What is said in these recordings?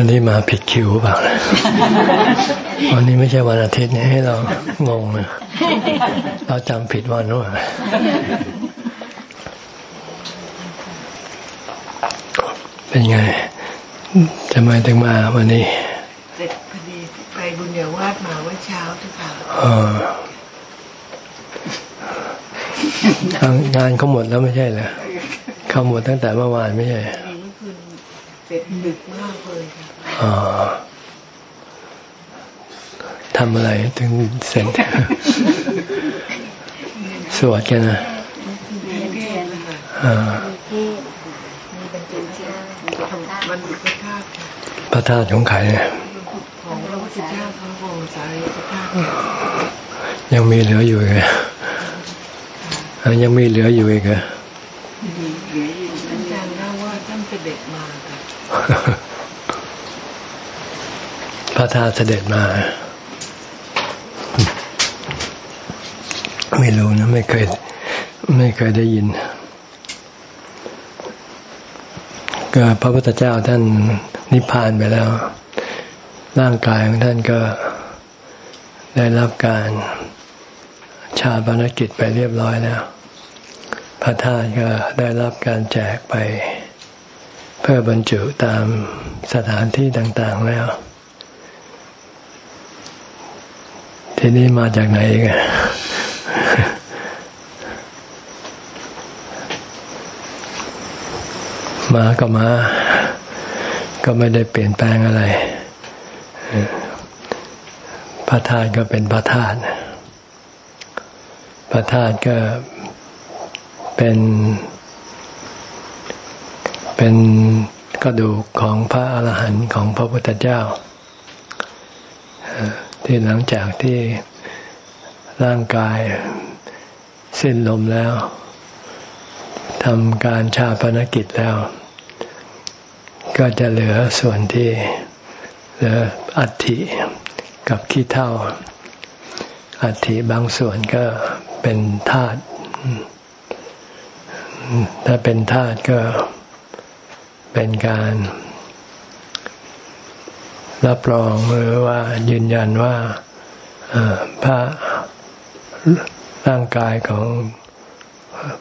วันนี้มาผิดคิวเปล่าวันนี้ไม่ใช่วันอาทิตย์เนี่ยให้เรางงนะเราจำผิดวันว่าเป็นไงจะมาถึงมาวันนี้เสร็จพอดีไปบุญญาวาดมาว่าเช้าทุกค่ะงานเขาหมดแล้วไม่ใช่เหรอเขาหมดตั้งแต่เมื่อวานไม่ใช่เสร็จดึกมากเลยค่ะ ทำอะไรถึงเสร็จ สวดกันนะพระธาตุของใครเนี่ยของพระพุทธเจ้าพระองค์สารีพระธาตุยังมีเหลืออยู่เลยยังมีเหลืออยู่อีกเหรอพ ระธาตุเสด็จมา ไม่รู้นะ ไม่เคย ไม่เคยได้ยิน ก็พระพุทธเจ้าท่านนิพพานไปแล้ว ร่างกายของท่านก็ได้รับการชาบนกิจไปเรียบร้อยแล้ว พระธาตุก็ได้รับการแจกไป เพื่อบรรจุตามสถานที่ต่าง ๆ แล้ว ทีนี้มาจากไหนกันมาก็มา ก็ไม่ได้เปลี่ยนแปลงอะไรพระธาตุก็เป็นพระธาตุพระธาตุก็เป็น เป็นกระดูกของพระอาหารหันต์ของพระพุทธเจ้า ที่หลังจากที่ร่างกายสิ้นลมแล้วทำการชาปนกิจแล้ว ก็จะเหลือส่วนที่เหลืออัฐิกับขี้เท่า อัฐิบางส่วนก็เป็นธาตุถ้าเป็นธาตุก็เป็นการ รับรองหรือว่ายืนยันว่าพระร่างกายของ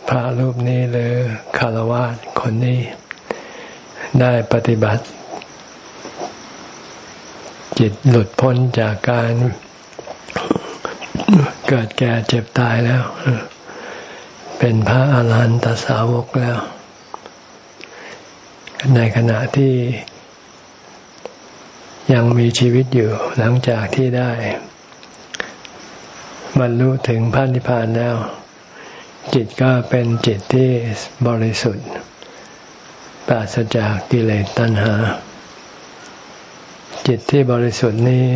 พระรูปนี้หรือคารวะคนนี้ ได้ปฏิบัติ จิตหลุดพ้นจากการเกิดแก่เจ็บตายแล้ว เป็นพระอาหารหันตสาวกแล้ว ในขณะที่ ยังมีชีวิตอยู่หลังจากที่ได้บรรลุถึงพระนิพพานแล้ว จิตก็เป็นจิตที่บริสุทธิ์ ปราศจากกิเลสตัณหา จิตที่บริสุทธิ์นี้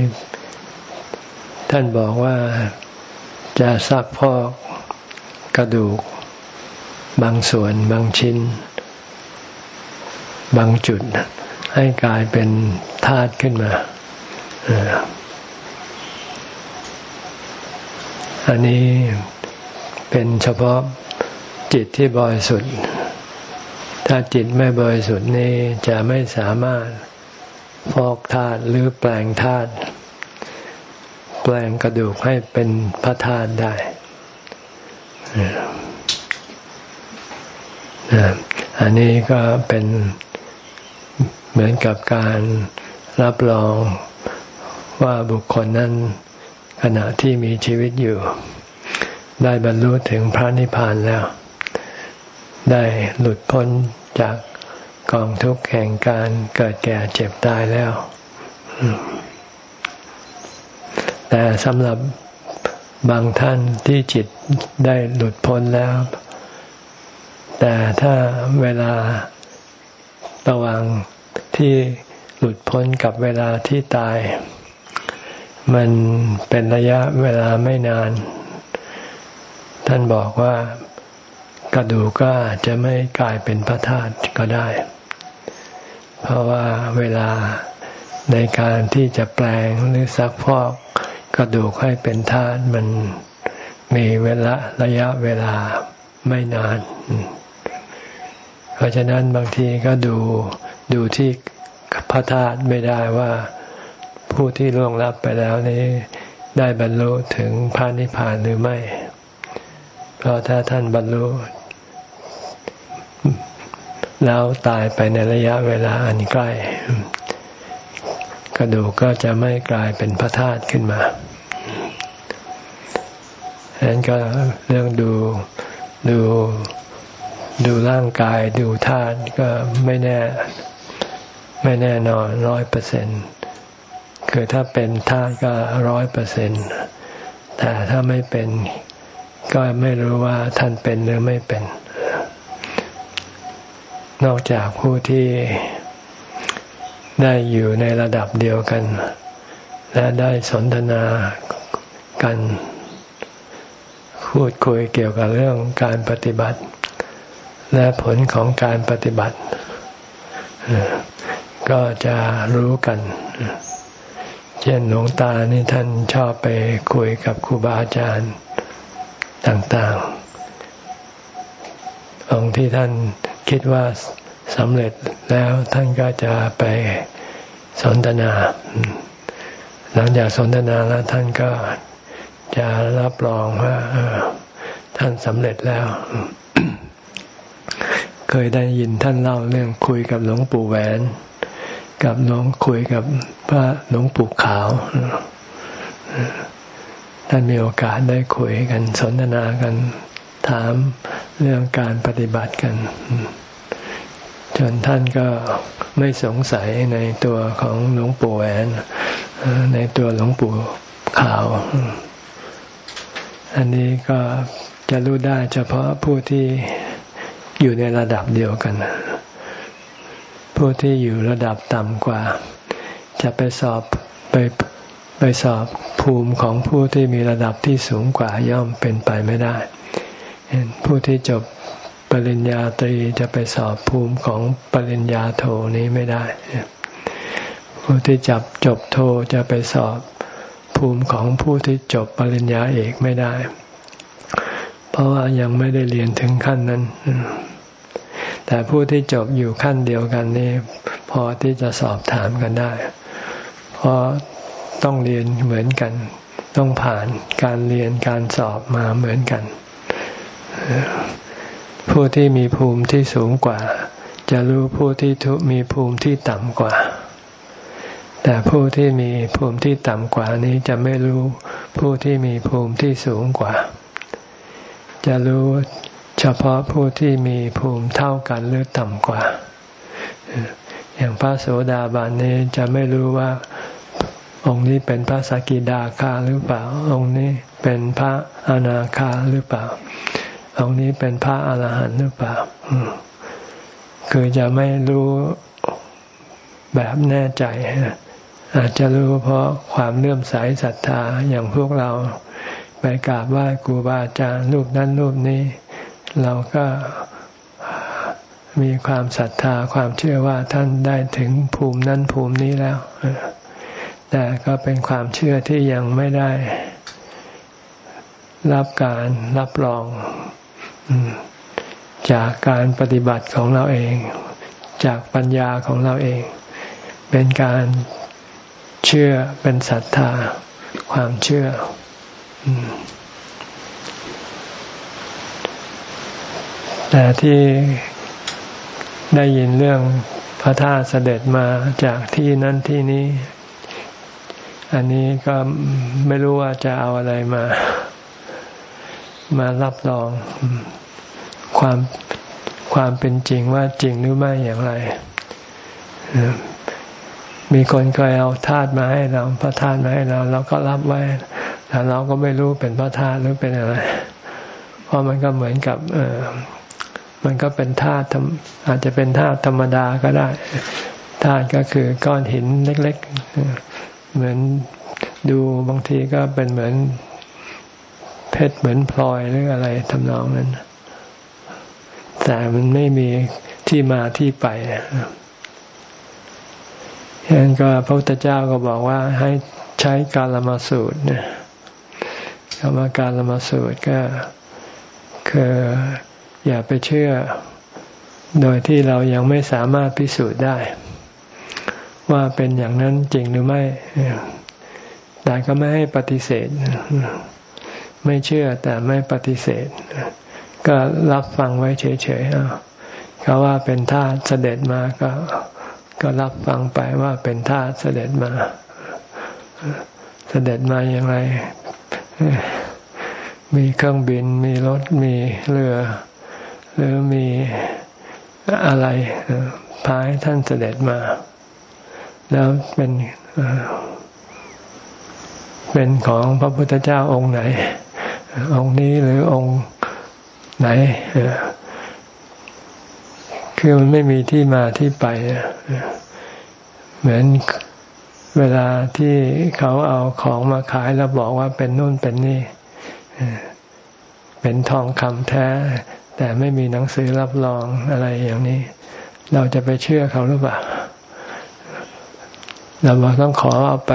ท่านบอกว่าจะซักพอกกระดูก บางส่วนบางชิ้น บางจุด ให้กลายเป็นธาตุขึ้นมาอันนี้เป็นเฉพาะจิตที่บริสุทธิ์ ถ้าจิตไม่บริสุทธิ์นี่จะไม่สามารถฟอกธาตุหรือแปลงธาตุแปลงกระดูกให้เป็นพระธาตุได้อันนี้ก็เป็น เหมือนกับการรับรองว่าบุคคลนั้นขณะที่มีชีวิตอยู่ ได้บรรลุถึงพระนิพพานแล้ว ได้หลุดพ้นจากกองทุกข์แห่งการเกิดแก่เจ็บตายแล้ว แต่สำหรับบางท่านที่จิตได้หลุดพ้นแล้ว แต่ถ้าเวลาระวัง ที่หลุดพ้นกับเวลาที่ตาย มันเป็นระยะเวลาไม่นาน ท่านบอกว่ากระดูกก็จะไม่กลายเป็นพระธาตุก็ได้ เพราะว่าเวลาในการที่จะแปลงหรือซักพอกกระดูกให้เป็นธาตุมันมีเวลาระยะเวลาไม่นาน เพราะฉะนั้นบางทีก็ดู ดูที่พระธาตุไม่ได้ว่าผู้ที่ล่วงลับไปแล้วนี้ได้บรรลุถึงพระนิพพานหรือไม่ เพราะถ้าท่านบรรลุ แล้วตายไปในระยะเวลาอันใกล้ กระดูกก็จะไม่กลายเป็นพระธาตุขึ้นมาฉะนั้นก็เรื่องดูดูดูร่างกายดูธาตุก็ไม่แน่ ไม่แน่นอนร้อยเปอร์เซ็นคือถ้าเป็นธาตุก็ร้อยเปอร์เซ็นแต่ถ้าไม่เป็นก็ไม่รู้ว่าท่านเป็นหรือไม่เป็น นอกจากผู้ที่ได้อยู่ในระดับเดียวกัน และได้สนทนากันพูดคุยเกี่ยวกับเรื่องการปฏิบัติ และผลของการปฏิบัติ ก็จะรู้กัน เช่นหลวงตานี่ท่านชอบไปคุยกับครูบาอาจารย์ต่างๆ องค์ที่ท่านคิดว่าสำเร็จแล้วท่านก็จะไปสนทนา หลังจากสนทนาแล้วท่านก็จะรับรองว่าท่านสำเร็จแล้ว เคยได้ยินท่านเล่าเรื่องคุยกับหลวงปู่แหวน กับหลวงคุยกับพระหลวงปู่ขาวท่านมีโอกาสได้คุยกันสนทนากัน ถามเรื่องการปฏิบัติกัน จนท่านก็ไม่สงสัยในตัวของหลวงปู่แหวนในตัวหลวงปู่ขาว อันนี้ก็จะรู้ได้เฉพาะผู้ที่อยู่ในระดับเดียวกัน ผู้ที่อยู่ระดับต่ำกว่า จะไปสอบไปไปสอบภูมิของผู้ที่มีระดับที่สูงกว่าย่อมเป็นไปไม่ได้ ผู้ที่จบปริญญาตรีจะไปสอบภูมิของปริญญาโทนี้ไม่ได้ ผู้ที่จับจบโทจะไปสอบภูมิของผู้ที่จบปริญญาเอกไม่ได้ เพราะว่ายังไม่ได้เรียนถึงขั้นนั้น แต่ผู้ที่จบอยู่ขั้นเดียวกันนี่พอที่จะสอบถามกันได้ เพราะต้องเรียนเหมือนกัน ต้องผ่านการเรียนการสอบมาเหมือนกัน ผู้ที่มีภูมิที่สูงกว่า จะรู้ผู้ที่ทุมีภูมิที่ต่ำกว่า แต่ผู้ที่มีภูมิที่ต่ำกว่านี้จะไม่รู้ผู้ที่มีภูมิที่สูงกว่า จะรู้ เฉพาะผู้ที่มีภูมิเท่ากันหรือต่ำกว่า อย่างพระโสดาบันนี้จะไม่รู้ว่าองค์นี้เป็นพระสกิดาคาหรือเปล่า องค์นี้เป็นพระอนาคาหรือเปล่า องค์นี้เป็นพระอรหันต์หรือเปล่า คือจะไม่รู้แบบแน่ใจ อาจจะรู้เพราะความเลื่อมใสศรัทธาอย่างพวกเราไปกราบไหว้ครูบาอาจารย์รูปนั้นรูปนี้ เราก็มีความศรัทธาความเชื่อว่าท่านได้ถึงภูมินั้นภูมินี้แล้ว แต่ก็เป็นความเชื่อที่ยังไม่ได้ รับการรับรอง จากการปฏิบัติของเราเอง จากปัญญาของเราเอง เป็นการเชื่อเป็นศรัทธา ความเชื่อ แต่ที่ได้ยินเรื่องพระธาตุเสด็จมาจากที่นั่นที่นี้ อันนี้ก็ไม่รู้ว่าจะเอาอะไรมา มารับรองความความเป็นจริงว่าจริงหรือไม่อย่างไรมีคนเคยเอาธาตุมาให้เรา พระธาตุมาให้เรา เราก็รับไว้แต่เราก็ไม่รู้เป็นพระธาตุหรือเป็นอะไร เพราะมันก็เหมือนกับเอ มันก็เป็นธาตุอาจจะเป็นธาตุธรรมดาก็ได้ธาตุก็คือก้อนหินเล็ก ๆ เหมือนดูบางทีก็เป็นเหมือนเพชรเหมือนพลอยหรืออะไรทำนองนั้น แต่มันไม่มีที่มาที่ไปฉะนั้นก็พระพุทธเจ้าก็บอกว่าให้ใช้การละมาสูตรเนี่ยคำว่าการละมาสูตรก็คือ อย่าไปเชื่อ โดยที่เรายังไม่สามารถพิสูจน์ได้ ว่าเป็นอย่างนั้นจริงหรือไม่แต่ก็ไม่ให้ปฏิเสธ ไม่เชื่อแต่ไม่ปฏิเสธ ก็รับฟังไว้เฉยๆเขาว่าเป็นท่าเสด็จมาก็ ก็รับฟังไปว่าเป็นท่าเสด็จมา เสด็จมาอย่างไร มีเครื่องบินมีรถมีเรือ หรือมีอะไรพาให้ท่านเสด็จมา แล้วเป็นเป็นของพระพุทธเจ้าองค์ไหน องค์นี้หรือองค์ไหนคือมันไม่มีที่มาที่ไปเหมือนเวลาที่เขาเอาของมาขายแล้วบอกว่าเป็นนู่นเป็นนี่เป็นทองคำแท้ แต่ไม่มีหนังสือรับรองอะไรอย่างนี้ เราจะไปเชื่อเขาหรือเปล่าเราต้องขอเอาไป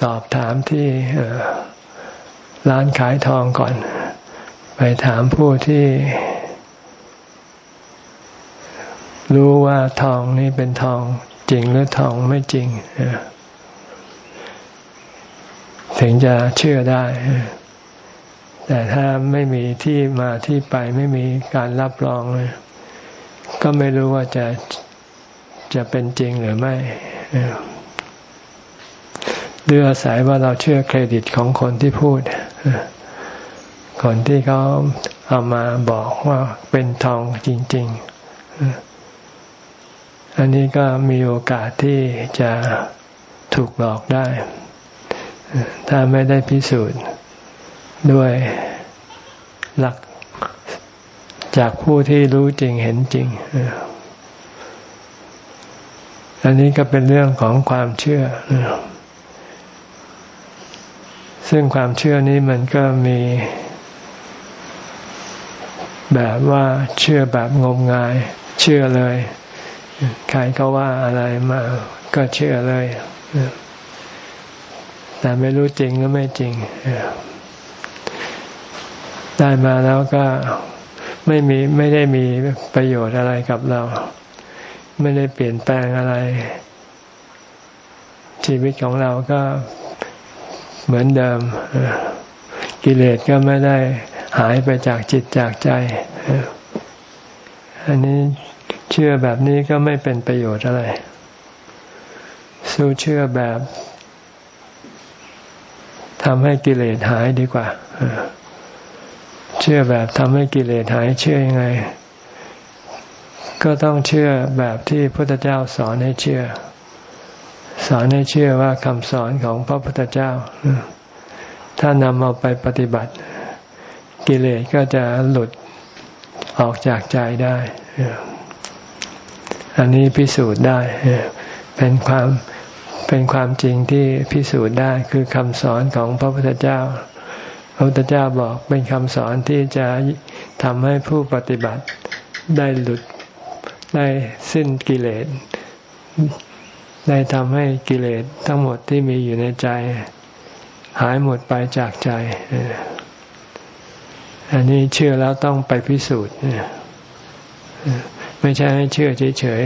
สอบถามที่ร้านขายทองก่อน ไปถามผู้ที่ รู้ว่าทองนี้เป็นทองจริงหรือทองไม่จริงถึงจะเชื่อได้ แต่ถ้าไม่มีที่มาที่ไปไม่มีการรับรอง ก็ไม่รู้ว่าจะจะเป็นจริงหรือไม่หรืออาศัยว่าเราเชื่อเครดิตของคนที่พูด คนที่เขาเอามาบอกว่าเป็นทองจริง ๆ อันนี้ก็มีโอกาสที่จะถูกหลอกได้ ถ้าไม่ได้พิสูจน์ ด้วยหลักจากผู้ที่รู้จริงเห็นจริง อันนี้ก็เป็นเรื่องของความเชื่อ ซึ่งความเชื่อนี้มันก็มี แบบว่าเชื่อแบบงมงาย เชื่อเลย ใครก็ว่าอะไรมาก็เชื่อเลย แต่ไม่รู้จริงหรือไม่จริง ได้มาแล้วก็ไม่มีไม่ได้มีประโยชน์อะไรกับเรา ไม่ได้เปลี่ยนแปลงอะไร ชีวิตของเราก็เหมือนเดิม กิเลสก็ไม่ได้หายไปจากจิตจากใจ อันนี้เชื่อแบบนี้ก็ไม่เป็นประโยชน์อะไร สู้เชื่อแบบทำให้กิเลสหายดีกว่า เชื่อแบบทำให้กิเลสหายเชื่อยังไง ก็ต้องเชื่อแบบที่พระพุทธเจ้าสอนให้เชื่อ สอนให้เชื่อว่าคำสอนของพระพุทธเจ้า ถ้านำเอาไปปฏิบัติ กิเลสก็จะหลุดออกจากใจได้ อันนี้พิสูจน์ได้ เป็นความเป็นความจริงที่พิสูจน์ได้คือคำสอนของพระพุทธเจ้า พระพุทธเจ้าบอกเป็นคำสอนที่จะทำให้ผู้ปฏิบัติได้หลุดได้สิ้นกิเลสได้ทำให้กิเลสทั้งหมดที่มีอยู่ในใจ หายหมดไปจากใจ อันนี้เชื่อแล้วต้องไปพิสูจน์ไม่ใช่ให้เชื่อเฉย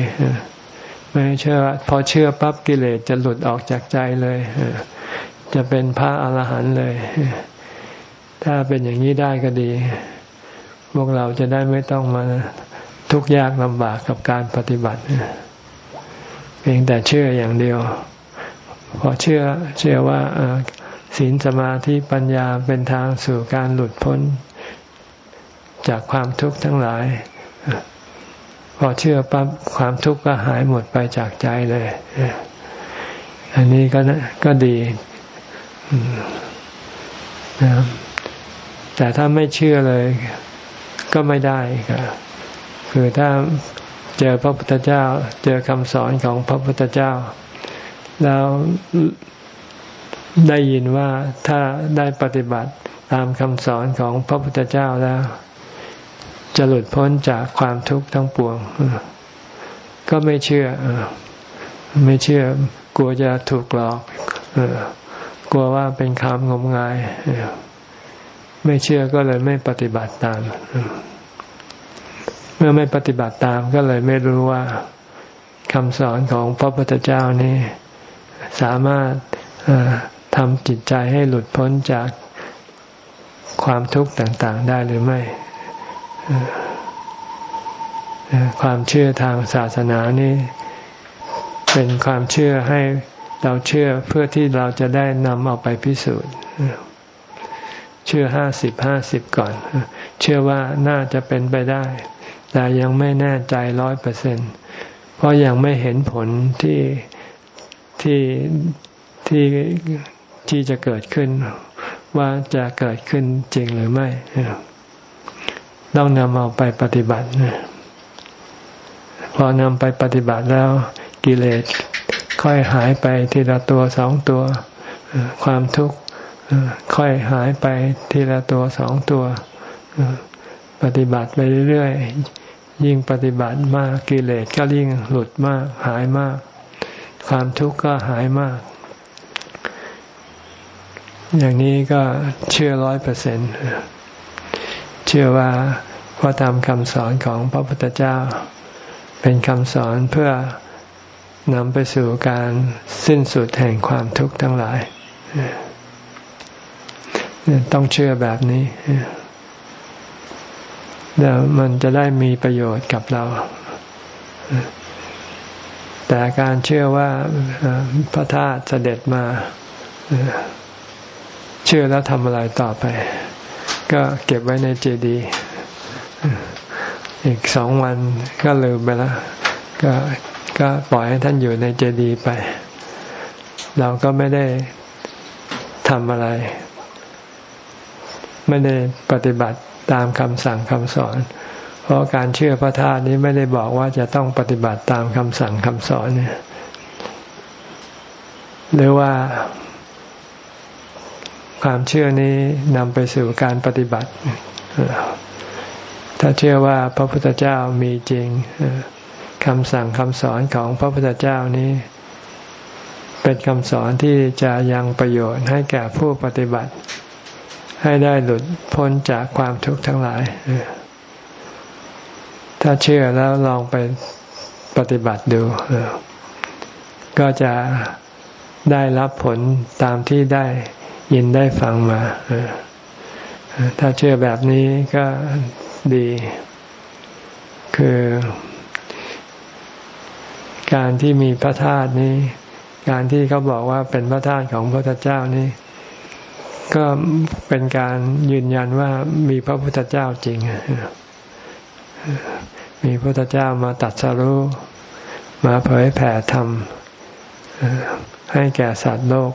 ๆไม่เชื่อ พอเชื่อปั๊บกิเลสจะหลุดออกจากใจเลยจะเป็นพระอรหันต์เลย ถ้าเป็นอย่างนี้ได้ก็ดี พวกเราจะได้ไม่ต้องมาทุกข์ยากลำบากกับการปฏิบัติ เพียงแต่เชื่ออย่างเดียว พอเชื่อเชื่อว่าศีลสมาธิปัญญาเป็นทางสู่การหลุดพ้น จากความทุกข์ทั้งหลาย พอเชื่อปั๊บความทุกข์ก็หายหมดไปจากใจเลย อันนี้ก็ก็ดีนะครับ แต่ถ้าไม่เชื่อเลยก็ไม่ได้คือถ้าเจอพระพุทธเจ้า เจอคำสอนของพระพุทธเจ้า แล้วได้ยินว่าถ้าได้ปฏิบัติตามคำสอนของพระพุทธเจ้าแล้ว จะหลุดพ้นจากความทุกข์ทั้งปวง ก็ไม่เชื่อ ไม่เชื่อกลัวจะถูกหลอกกลัวว่าเป็นคำงมงาย ไม่เชื่อก็เลยไม่ปฏิบัติตามมื่อไม่ปฏิบัติตามก็เลยไม่รู้ว่าคำสอนของพระพุทธเจ้านี้ สามารถทำจิตใจให้หลุดพ้นจากความทุกข์ต่าง ๆ ได้หรือไม่ ความเชื่อทางศาสนานี้เป็นความเชื่อให้เราเชื่อเพื่อที่เราจะได้นำเอาไปพิสูจน์ เชื่อห้าสิบห้าสิบก่อน เชื่อว่าน่าจะเป็นไปได้ แต่ยังไม่แน่ใจร้อยเปอร์เซ็นเพราะยังไม่เห็นผลที่ที่ที่ที่จะเกิดขึ้น ว่าจะเกิดขึ้นจริงหรือไม่ต้องนำเอาไปปฏิบัติพอนำไปปฏิบัติแล้วกิเลสค่อยหายไปทีละตัวสองตัว ความทุกข์ ค่อยหายไปทีละตัวสองตัว ปฏิบัติไปเรื่อยๆ ยิ่งปฏิบัติมากกิเลสก็ยิ่งหลุดมากหายมาก ความทุกข์ก็หายมาก อย่างนี้ก็เชื่อร้อยเปอร์เซ็นเชื่อว่าพระธรรมคำสอนของพระพุทธเจ้า เป็นคำสอนเพื่อนำไปสู่การสิ้นสุดแห่งความทุกข์ทั้งหลาย ต้องเชื่อแบบนี้แล้วมันจะได้มีประโยชน์กับเรา แต่การเชื่อว่าพระธาตุเสด็จมาเชื่อแล้วทำอะไรต่อไป ก็เก็บไว้ในเจดีย์อีกสองวันก็ลืมไปแล้วก็ก็ปล่อยให้ท่านอยู่ในเจดีย์ไป เราก็ไม่ได้ทำอะไร ไม่ได้ปฏิบัติตามคำสั่งคำสอน เพราะการเชื่อพระธาตุนี้ไม่ได้บอกว่าจะต้องปฏิบัติตามคำสั่งคำสอนเนี่ยหรือว่า ความเชื่อนี้นำไปสู่การปฏิบัติ ถ้าเชื่อว่าพระพุทธเจ้ามีจริงคำสั่งคำสอนของพระพุทธเจ้านี้ เป็นคำสอนที่จะยังประโยชน์ให้แก่ผู้ปฏิบัติ ให้ได้หลุดพ้นจากความทุกข์ทั้งหลาย ถ้าเชื่อแล้วลองไปปฏิบัติดู ก็จะได้รับผลตามที่ได้ยินได้ฟังมา ถ้าเชื่อแบบนี้ก็ดี คือการที่มีพระธาตุนี้ การที่เขาบอกว่าเป็นพระธาตุของพระพุทธเจ้านี้ ก็เป็นการยืนยันว่ามีพระพุทธเจ้าจริง มีพระพุทธเจ้ามาตัดสรู้มาเผยแผ่ธรรมให้แก่สัตว์โลก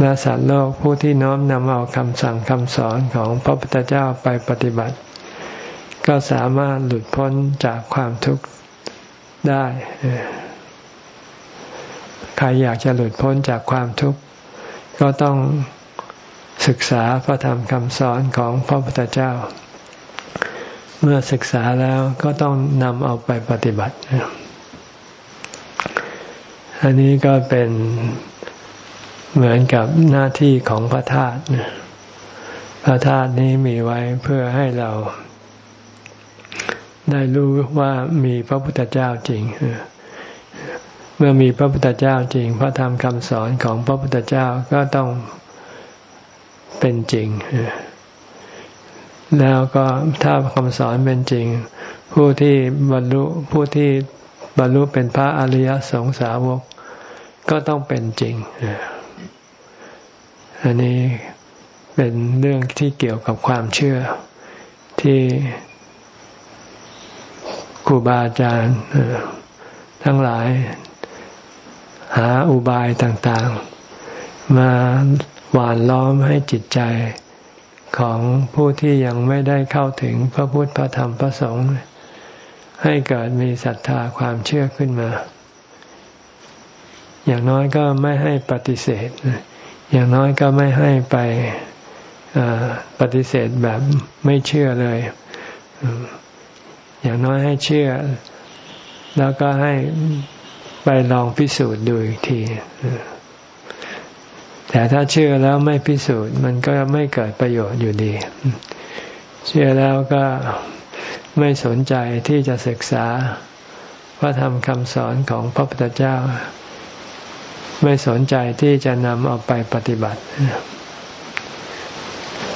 และสัตว์โลกผู้ที่น้อมนำเอาคำสั่งคำสอนของพระพุทธเจ้าไปปฏิบัติ ก็สามารถหลุดพ้นจากความทุกข์ได้ ใครอยากจะหลุดพ้นจากความทุกข์ ก็ต้องศึกษาพระธรรมคำสอนของพระพุทธเจ้า เมื่อศึกษาแล้วก็ต้องนำเอาไปปฏิบัติ อันนี้ก็เป็นเหมือนกับหน้าที่ของพระธาตุพระธาตุนี้มีไว้เพื่อให้เราได้รู้ว่ามีพระพุทธเจ้าจริง เมื่อมีพระพุทธเจ้าจริง พระธรรมคำสอนของพระพุทธเจ้าก็ต้องเป็นจริง แล้วก็ถ้าคำสอนเป็นจริง ผู้ที่บรรลุผู้ที่บรรลุเป็นพระอริยสงสาวก ก็ต้องเป็นจริง อันนี้เป็นเรื่องที่เกี่ยวกับความเชื่อที่ครูบาอาจารย์ทั้งหลาย หาอุบายต่างๆ มาหวานล้อมให้จิตใจของผู้ที่ยังไม่ได้เข้าถึงพระพุทธพระธรรมพระสงฆ์ให้เกิดมีศรัทธาความเชื่อขึ้นมา อย่างน้อยก็ไม่ให้ปฏิเสธ อย่างน้อยก็ไม่ให้ไปปฏิเสธแบบไม่เชื่อเลย อย่างน้อยให้เชื่อ แล้วก็ให้ ไปลองพิสูจน์ดูอีกทีแต่ถ้าเชื่อแล้วไม่พิสูจน์ มันก็ไม่เกิดประโยชน์อยู่ดี เชื่อแล้วก็ไม่สนใจที่จะศึกษาพระธรรมคำสอนของพระพุทธเจ้า ไม่สนใจที่จะนำเอาไปปฏิบัติ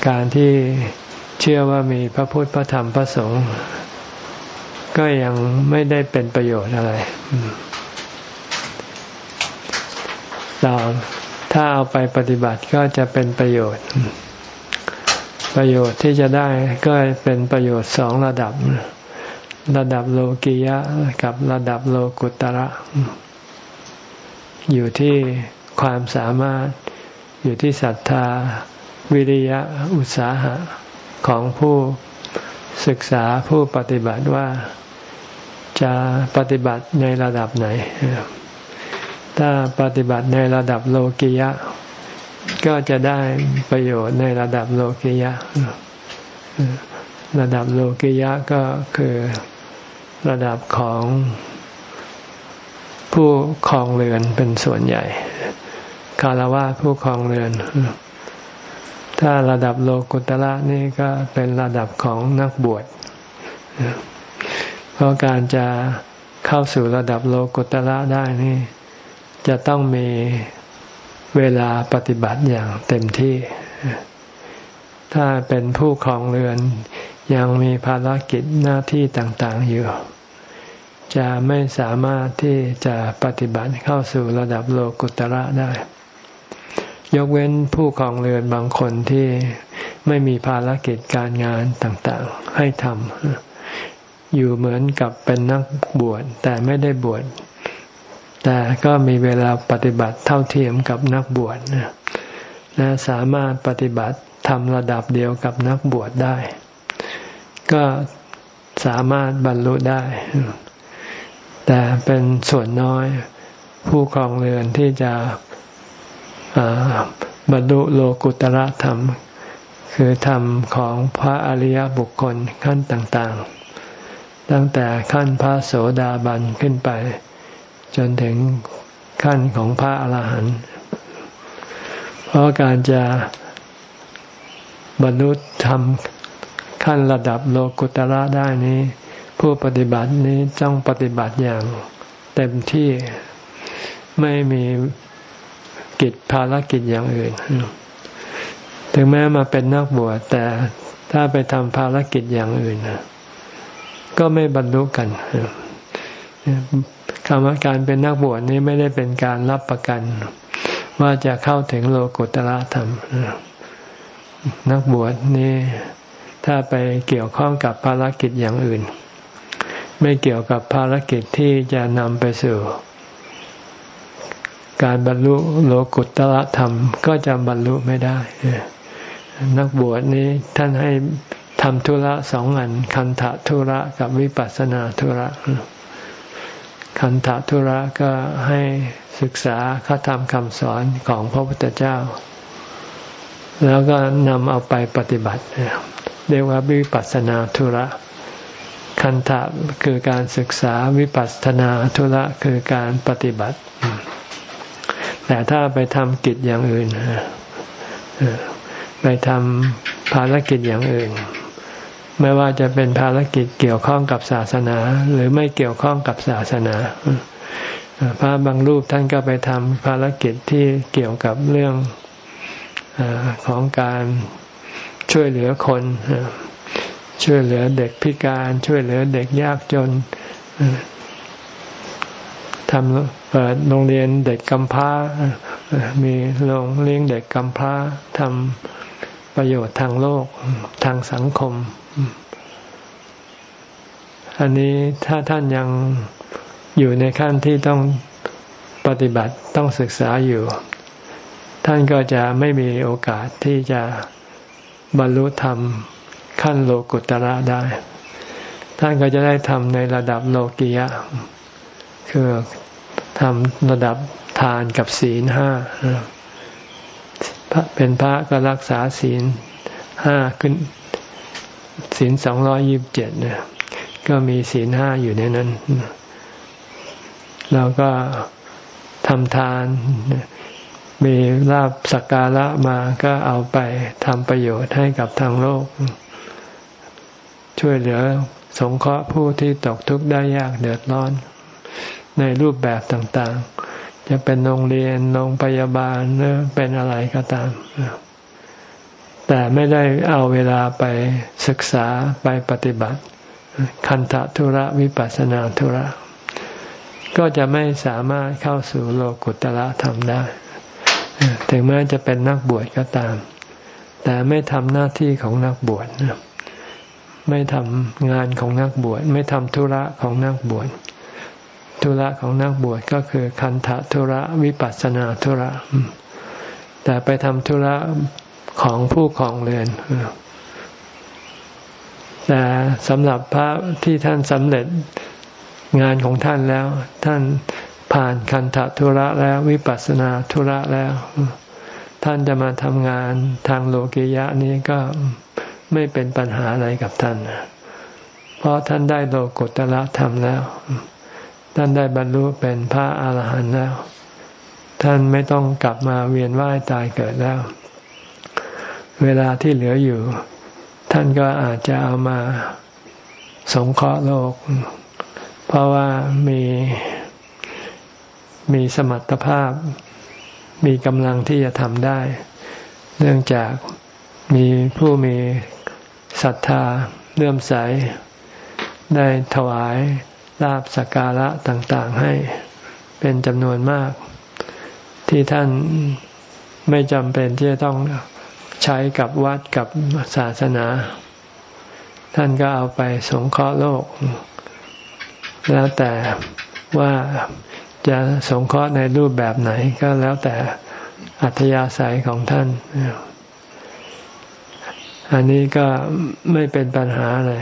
การที่เชื่อว่ามีพระพุทธพระธรรมพระสงฆ์ก็ยังไม่ได้เป็นประโยชน์อะไร เราถ้าเอาไปปฏิบัติก็จะเป็นประโยชน์ ประโยชน์ที่จะได้ก็เป็นประโยชน์สองระดับ ระดับโลกียะกับระดับโลกุตระ อยู่ที่ความสามารถอยู่ที่ศรัทธา วิริยะอุตสาหะของผู้ศึกษาผู้ปฏิบัติว่าจะปฏิบัติในระดับไหน ถ้าปฏิบัติในระดับโลกิยะ ก็จะได้ประโยชน์ในระดับโลกิยะ ระดับโลกิยะก็คือระดับของผู้ครองเรือนเป็นส่วนใหญ่ คารวะผู้ครองเรือน ถ้าระดับโลกุตระนี่ก็เป็นระดับของนักบวช เพราะการจะเข้าสู่ระดับโลกุตระได้นี่ จะต้องมีเวลาปฏิบัติอย่างเต็มที่ ถ้าเป็นผู้ครองเรือนยังมีภารกิจหน้าที่ต่างๆอยู่ จะไม่สามารถที่จะปฏิบัติเข้าสู่ระดับโลกุตระได้ ยกเว้นผู้ครองเรือนบางคนที่ไม่มีภารกิจการงานต่างๆ ให้ทำอยู่เหมือนกับเป็นนักบวชแต่ไม่ได้บวช แต่ก็มีเวลาปฏิบัติเท่าเทียมกับนักบวชและสามารถปฏิบัติทำระดับเดียวกับนักบวชได้ ก็สามารถบรรลุได้ แต่เป็นส่วนน้อยผู้ครองเรือนที่จะบรรลุโลกุตระธรรม คือธรรมของพระอริยบุคคลขั้นต่าง ๆ ตั้งแต่ขั้นพระโสดาบันขึ้นไป จนถึงขั้นของพระอรหันต์เพราะการจะบรรลุธรรมขั้นระดับโลกุตระได้นี้ ผู้ปฏิบัตินี้ต้องปฏิบัติอย่างเต็มที่ไม่มีกิจภารกิจอย่างอื่น ถึงแม้มาเป็นนักบวชแต่ถ้าไปทำภารกิจอย่างอื่น ก็ไม่บรรลุกัน คำว่าการเป็นนักบวชนี้ไม่ได้เป็นการรับประกัน ว่าจะเข้าถึงโลกุตละธรรม นักบวชนี้ถ้าไปเกี่ยวข้องกับภารกิจอย่างอื่น ไม่เกี่ยวกับภารกิจที่จะนำไปสู่ การบรรลุโลกุตละธรรม ก็จะบรรลุไม่ได้ นักบวชนี้ท่านให้ทำธุระสองอันคันธะธุระกับวิปัสสนาธุระ คันธะธุระก็ให้ศึกษาข้าธรรมคำสอนของพระพุทธเจ้า แล้วก็นำเอาไปปฏิบัติเรียกว่าวิปัสสนาธุระ คันธะคือการศึกษาวิปัสสนาธุระคือการปฏิบัติ แต่ถ้าไปทำกิจอย่างอื่นไปทำภารกิจอย่างอื่น ไม่ว่าจะเป็นภารกิจเกี่ยวข้องกับศาสนา หรือไม่เกี่ยวข้องกับศาสนาพระบางรูปท่านก็ไปทำภารกิจที่เกี่ยวกับเรื่องอของการช่วยเหลือคน ช่วยเหลือเด็กพิการ ช่วยเหลือเด็กยากจนทำเปิดโรงเรียนเด็กกำพร้า มีโรงเลี้ยงเด็กกำพร้าทำประโยชน์ทางโลกทางสังคม อันนี้ถ้าท่านยังอยู่ในขั้นที่ต้องปฏิบัติต้องศึกษาอยู่ ท่านก็จะไม่มีโอกาสที่จะบรรลุธรรมขั้นโลกุตระได้ ท่านก็จะได้ทำในระดับโลกียะ คือทำระดับทานกับศีลห้าเป็นพระก็รักษาศีลห้าขึ้น ศีลสองร้อยยิบเจ็ดเนี่ยก็มีศีลห้าอยู่ในนั้น แล้วก็ทำทาน มีลาบสักการะมาก็เอาไปทำประโยชน์ให้กับทางโลก ช่วยเหลือสงเคราะห์ผู้ที่ตกทุกข์ได้ยากเดือดร้อน ในรูปแบบต่างๆ จะเป็นโรงเรียน โรงพยาบาลหรือเป็นอะไรก็ตาม แต่ไม่ได้เอาเวลาไปศึกษาไปปฏิบัติ คันธทุระวิปัสนาธุระ ก็จะไม่สามารถเข้าสู่โลกุตละธรรมได้ ถึงแม้จะเป็นนักบวชก็ตาม แต่ไม่ทำหน้าที่ของนักบวชไม่ทำงานของนักบวชไม่ทำธุระของนักบวชธุระของนักบวชก็คือคันธธุระวิปัสสนาธุระ แต่ไปทำธุระ ของผู้ของเรือนแต่สำหรับพระที่ท่านสำเร็จงานของท่านแล้ว ท่านผ่านคันธธุระแล้ววิปัสสนาธุระแล้ว ท่านจะมาทำงานทางโลกิยะนี้ก็ไม่เป็นปัญหาอะไรกับท่าน เพราะท่านได้โลกุตละธรรมแล้ว ท่านได้บรรลุเป็นพระอาหารหันต์แล้ว ท่านไม่ต้องกลับมาเวียนว่ายตายเกิดแล้ว เวลาที่เหลืออยู่ ท่านก็อาจจะเอามาสงเคราะห์โลก เพราะว่ามีมีสมรรถภาพ มีกำลังที่จะทำได้ เนื่องจากมีผู้มีศรัทธาเลื่อมใส ได้ถวายลาบสักการะต่าง ๆ ให้เป็นจำนวนมาก ที่ท่านไม่จำเป็นที่จะต้อง ใช้กับวัดกับศาสนา ท่านก็เอาไปสงเคราะห์โลก แล้วแต่ว่าจะสงเคราะห์ในรูปแบบไหนก็แล้วแต่อัธยาศัยของท่าน อันนี้ก็ไม่เป็นปัญหาอะไร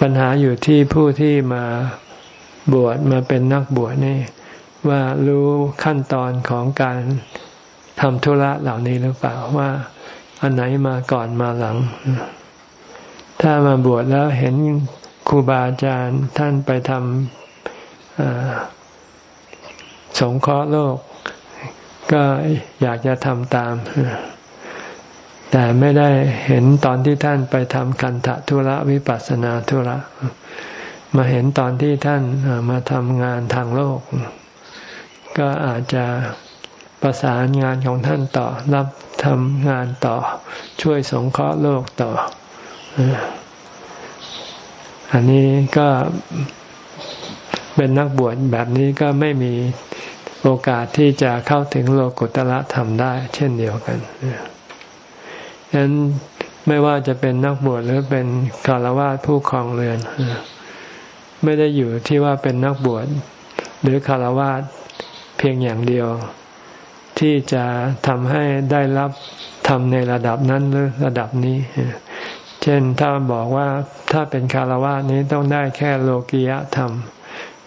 ปัญหาอยู่ที่ผู้ที่มาบวชมาเป็นนักบวชนี่ ว่ารู้ขั้นตอนของการ ทำธุระเหล่านี้หรือเปล่าว่า อันไหนมาก่อนมาหลัง ถ้ามาบวชแล้วเห็นครูบาอาจารย์ท่านไปทำสงเคราะห์โลก ก็อยากจะทำตาม แต่ไม่ได้เห็นตอนที่ท่านไปทำคันธุระวิปัสสนาธุระ มาเห็นตอนที่ท่านมาทำงานทางโลก ก็อาจจะ ประสานงานของท่านต่อ รับทำงานต่อ ช่วยสงเคราะห์โลกต่อ อันนี้ก็เป็นนักบวชแบบนี้ก็ไม่มีโอกาสที่จะเข้าถึงโลกุตละธรรมได้ เช่นเดียวกันฉะนั้นไม่ว่าจะเป็นนักบวชหรือเป็นคารวะผู้ครองเรือน ไม่ได้อยู่ที่ว่าเป็นนักบวชหรือคารวะเพียงอย่างเดียว ที่จะทำให้ได้รับทำในระดับนั้นหรือระดับนี้ เช่นถ้าบอกว่าถ้าเป็นคารวะนี้ต้องได้แค่โลกียธรรม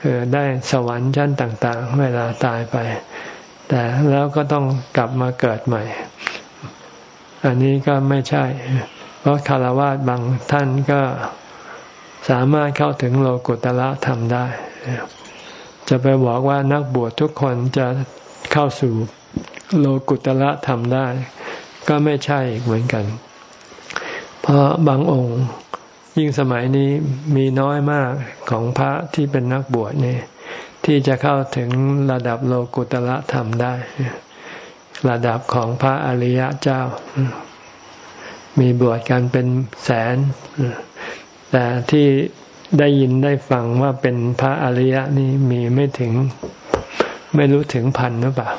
คือได้สวรรค์ชั้นต่าง ๆ เวลาตายไป แต่แล้วก็ต้องกลับมาเกิดใหม่ อันนี้ก็ไม่ใช่ เพราะคารวะบางท่านก็สามารถเข้าถึงโลกุตละธรรมได้ จะไปบอกว่านักบวชทุกคนจะเข้าสู่ โลกุตละธรรมได้ ก็ไม่ใช่เหมือนกัน เพราะบางองค์ยิ่งสมัยนี้มีน้อยมากของพระที่เป็นนักบวชนี่ที่จะเข้าถึงระดับโลกุตละธรรมได้ ระดับของพระอริยะเจ้า มีบวชกันเป็นแสน แต่ที่ได้ยินได้ฟังว่าเป็นพระอริยะนี่มีไม่ถึงไม่รู้ถึงพันหรือเปล่า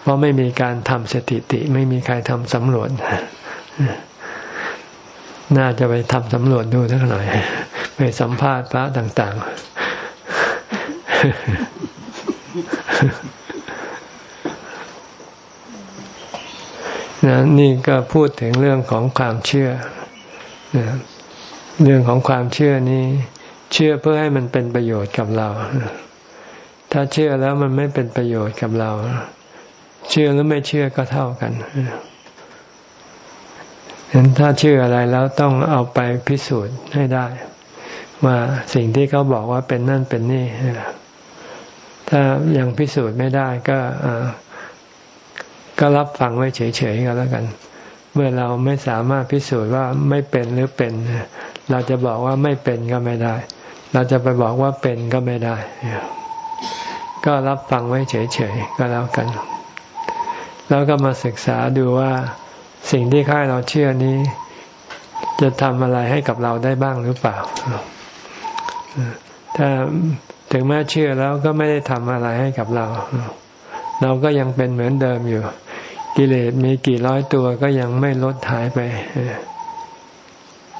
เพราะไม่มีการทำสถิติ ไม่มีใครทำสำรวจน่าจะไปทำสำรวจดูสักหน่อย ไปสัมภาษณ์พระต่าง ๆนะนี่ก็พูดถึงเรื่องของความเชื่อนะเรื่องของความเชื่อนี้ เชื่อเพื่อให้มันเป็นประโยชน์กับเรา ถ้าเชื่อแล้วมันไม่เป็นประโยชน์กับเรา เชื่อหรือไม่เชื่อก็เท่ากันฉะนั้นถ้าเชื่ออะไรแล้วต้องเอาไปพิสูจน์ให้ได้ ว่าสิ่งที่เขาบอกว่าเป็นนั่นเป็นนี่ ถ้ายังพิสูจน์ไม่ได้ก็ก็รับฟังไว้เฉยๆก็แล้วกัน เมื่อเราไม่สามารถพิสูจน์ว่าไม่เป็นหรือเป็น เราจะบอกว่าไม่เป็นก็ไม่ได้ เราจะไปบอกว่าเป็นก็ไม่ได้ ก็รับฟังไว้เฉยๆก็แล้วกัน แล้วก็มาศึกษาดูว่าสิ่งที่ค่ายเราเชื่อนี้ จะทำอะไรให้กับเราได้บ้างหรือเปล่า ถ้าถึงแม้เชื่อแล้วก็ไม่ได้ทำอะไรให้กับเรา เราก็ยังเป็นเหมือนเดิมอยู่ กิเลสมีกี่ร้อยตัวก็ยังไม่ลดหายไป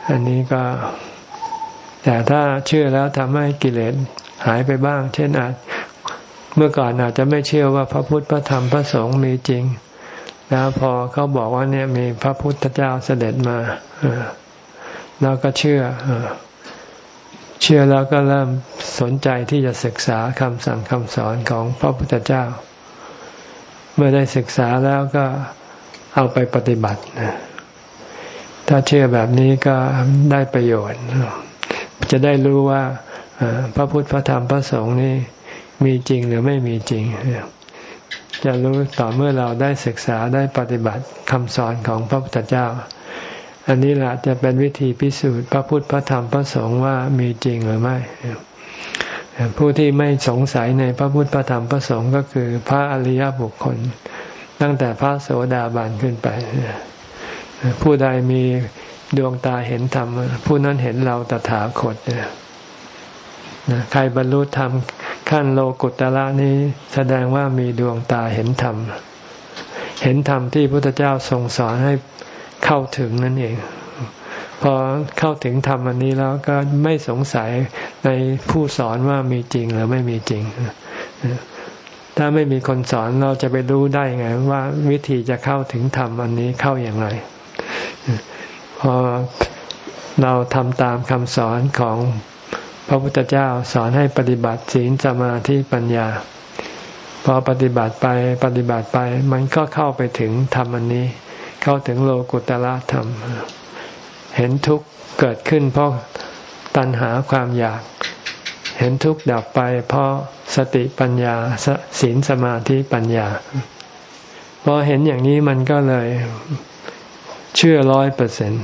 อันนี้ก็ แต่ถ้าเชื่อแล้วทำให้กิเลสหายไปบ้าง เช่นอาจ เมื่อก่อนอาจจะไม่เชื่อว่าพระพุทธพระธรรมพระสงฆ์มีจริง แล้วพอเขาบอกว่าเนี่ยมีพระพุทธเจ้าเสด็จมาเราก็เชื่อเชื่อแล้วก็เริ่มสนใจที่จะศึกษาคำสั่งคำสอนของพระพุทธเจ้า เมื่อได้ศึกษาแล้วก็เอาไปปฏิบัติถ้าเชื่อแบบนี้ก็ได้ประโยชน์ จะได้รู้ว่าพระพุทธพระธรรมพระสงฆ์นี่ มีจริงหรือไม่มีจริง จะรู้ต่อเมื่อเราได้ศึกษาได้ปฏิบัติคำสอนของพระพุทธเจ้า อันนี้แหละจะเป็นวิธีพิสูจน์พระพุทธพระธรรมพระสงฆ์ว่ามีจริงหรือไม่ ผู้ที่ไม่สงสัยในพระพุทธพระธรรมพระสงฆ์ก็คือพระอริยบุคคล ตั้งแต่พระโสดาบันขึ้นไป ผู้ใดมีดวงตาเห็นธรรม ผู้นั้นเห็นเราตถาคตใครบรรลุธรรม ขั้นโลกุตละนี้แสดงว่ามีดวงตาเห็นธรรม เห็นธรรมที่พระพุทธเจ้าทรงสอนให้เข้าถึงนั่นเอง พอเข้าถึงธรรมอันนี้แล้วก็ไม่สงสัยในผู้สอนว่ามีจริงหรือไม่มีจริง ถ้าไม่มีคนสอนเราจะไปรู้ได้ไง ว่าวิธีจะเข้าถึงธรรมอันนี้เข้าอย่างไร พอเราทำตามคำสอนของ พระพุทธเจ้าสอนให้ปฏิบัติศีลสมาธิปัญญา พอปฏิบัติไปปฏิบัติไป มันก็เข้าไปถึงธรรมอันนี้ เข้าถึงโลกุตละธรรม เห็นทุกข์เกิดขึ้นเพราะตัณหาความอยาก เห็นทุกข์ดับไป เพราะสติปัญญาศีลสมาธิปัญญาพอเห็นอย่างนี้มันก็เลยเชื่อร้อยเปอร์เซ็นต์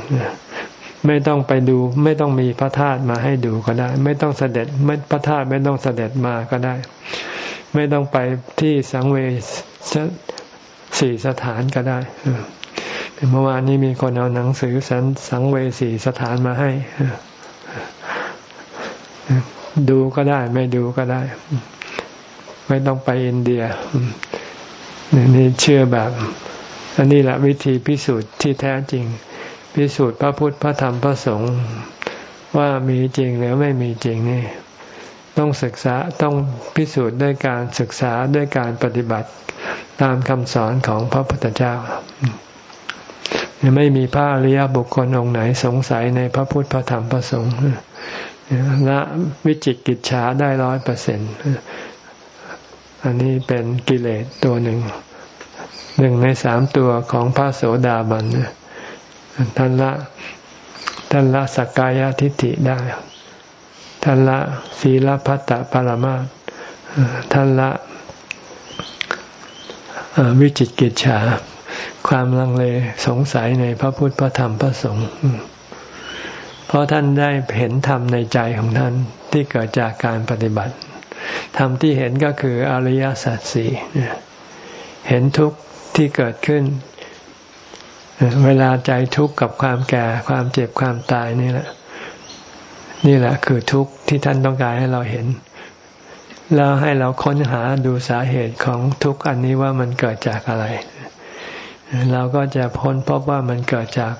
ไม่ต้องไปดู ไม่ต้องมีพระธาตุมาให้ดูก็ได้ ไม่ต้องเสด็จไม่พระธาตุไม่ต้องเสด็จมาก็ได้ ไม่ต้องไปที่สังเวชสี่สถานก็ได้เมื่อวานนี้มีคนเอาหนังสือสันสังเวสีสถานมาให้ ดูก็ได้ ไม่ดูก็ได้ ไม่ต้องไปอินเดียนี่เชื่อแบบ อันนี้แหละวิธีพิสูจน์ที่แท้จริง พิสูจน์พระพุทธพระธรรมพระสงฆ์ว่ามีจริงหรือไม่มีจริงนี่ต้องศึกษาต้องพิสูจน์ด้วยการศึกษาด้วยการปฏิบัติตามคำสอนของพระพุทธเจ้าไม่มีพระอริยบุคคลองค์ไหนสงสัยในพระพุทธพระธรรมพระสงฆ์ละวิจิตกิจฉาได้ร้อยเปอร์เซ็นต์อันนี้เป็นกิเลสตัวหนึ่งหนึ่งในสามตัวของพระโสดาบัน ท่านละท่านละสักกายทิฏฐิได้ท่านละศีลพัตตปรมาท่านละวิจิตกิจฉา ความลังเลสงสัยในพระพุทธพระธรรมพระสงฆ์เพราะท่านได้เห็นธรรมในใจของท่านที่เกิดจากการปฏิบัติธรรมที่เห็นก็คืออริยสัจสี่เห็นทุกข์ที่เกิดขึ้น เวลาใจทุกข์กับความแก่ความเจ็บความตายนี่แหละ นี่แหละ คือทุกข์ที่ท่านต้องการให้เราเห็น แล้วให้เราค้นหาดูสาเหตุของทุกข์อันนี้ว่ามันเกิดจากอะไร เราก็จะพ้นพบว่ามันเกิดจาก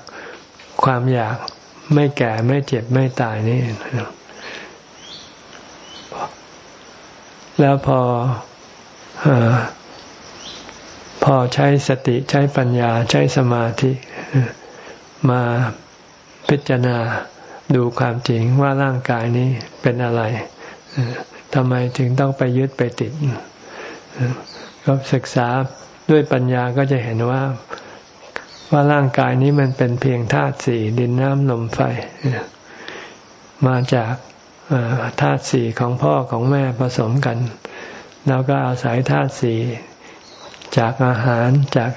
ความอยากไม่แก่ไม่เจ็บไม่ตายนี่แล้วพอ พอใช้สติใช้ปัญญาใช้สมาธิมาพิจารณาดูความจริงว่าร่างกายนี้เป็นอะไรทำไมถึงต้องไปยึดไปติดก็ศึกษาด้วยปัญญาก็จะเห็นว่าว่าร่างกายนี้มันเป็นเพียงธาตุสี่ดินน้ำลมไฟ มาจากธาตุสี่ของพ่อของแม่ผสมกัน แล้วก็อาศัยธาตุสี่ จากอาหารจาก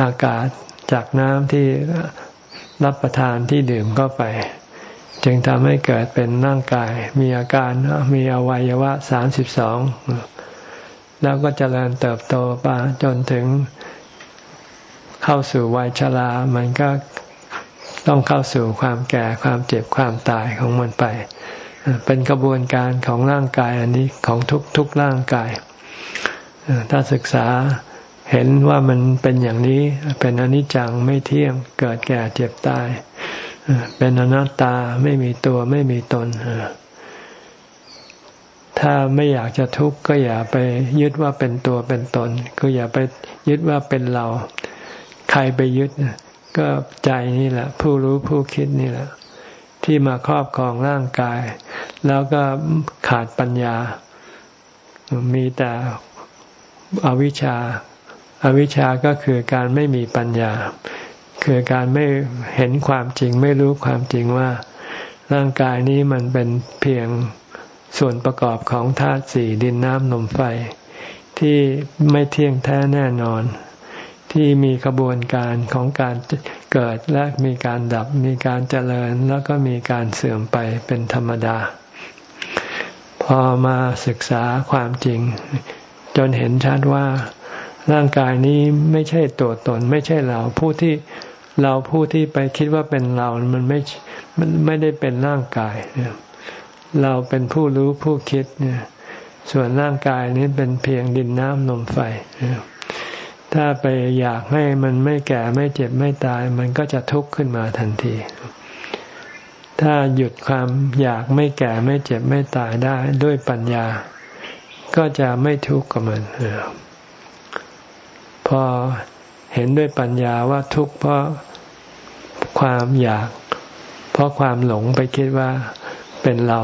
อากาศ จากน้ำที่รับประทานที่ดื่มเข้าไป จึงทำให้เกิดเป็นร่างกาย มีอาการมีอวัยวะสามสิบสองแล้วก็เจริญเติบโตไปจนถึงเข้าสู่วัยชรา มันก็ต้องเข้าสู่ความแก่ความเจ็บความตายของมันไป เป็นกระบวนการของร่างกายอันนี้ของทุกทุกร่างกาย ถ้าศึกษา เห็นว่ามันเป็นอย่างนี้เป็นอนิจจังไม่เที่ยงเกิดแก่เจ็บตาย เป็นอนัตตาไม่มีตัวไม่มีตน ถ้าไม่อยากจะทุกข์ก็อย่าไปยึดว่าเป็นตัวเป็นตน ก็อย่าไปยึดว่าเป็นเรา ใครไปยึด ก็ใจนี่แหละ ผู้รู้ผู้คิดนี่แหละ ที่มาครอบครองร่างกาย แล้วก็ขาดปัญญา มีแต่อวิชชา อวิชชาก็คือการไม่มีปัญญา คือการไม่เห็นความจริง ไม่รู้ความจริงว่า ร่างกายนี้มันเป็นเพียงส่วนประกอบของธาตุสี่ดินน้ำลมไฟ ที่ไม่เที่ยงแท้แน่นอน ที่มีกระบวนการของการเกิดและมีการดับมีการเจริญแล้วก็มีการเสื่อมไปเป็นธรรมดา พอมาศึกษาความจริง จนเห็นชัดว่า ร่างกายนี้ไม่ใช่ตัวตน ไม่ใช่เราผู้ที่เราผู้ที่ไปคิดว่าเป็นเรา มันไม่มันไม่ได้เป็นร่างกายเราเป็นผู้รู้ผู้คิดเนี่ยส่วนร่างกายนี้เป็นเพียงดินน้ำนมไฟ ถ้าไปอยากให้มันไม่แก่ไม่เจ็บไม่ตาย มันก็จะทุกข์ขึ้นมาทันที ถ้าหยุดความอยากไม่แก่ไม่เจ็บไม่ตายได้ด้วยปัญญา ก็จะไม่ทุกข์กับมัน พอเห็นด้วยปัญญาว่าทุกข์เพราะความอยาก เพราะความหลงไปคิดว่าเป็นเรา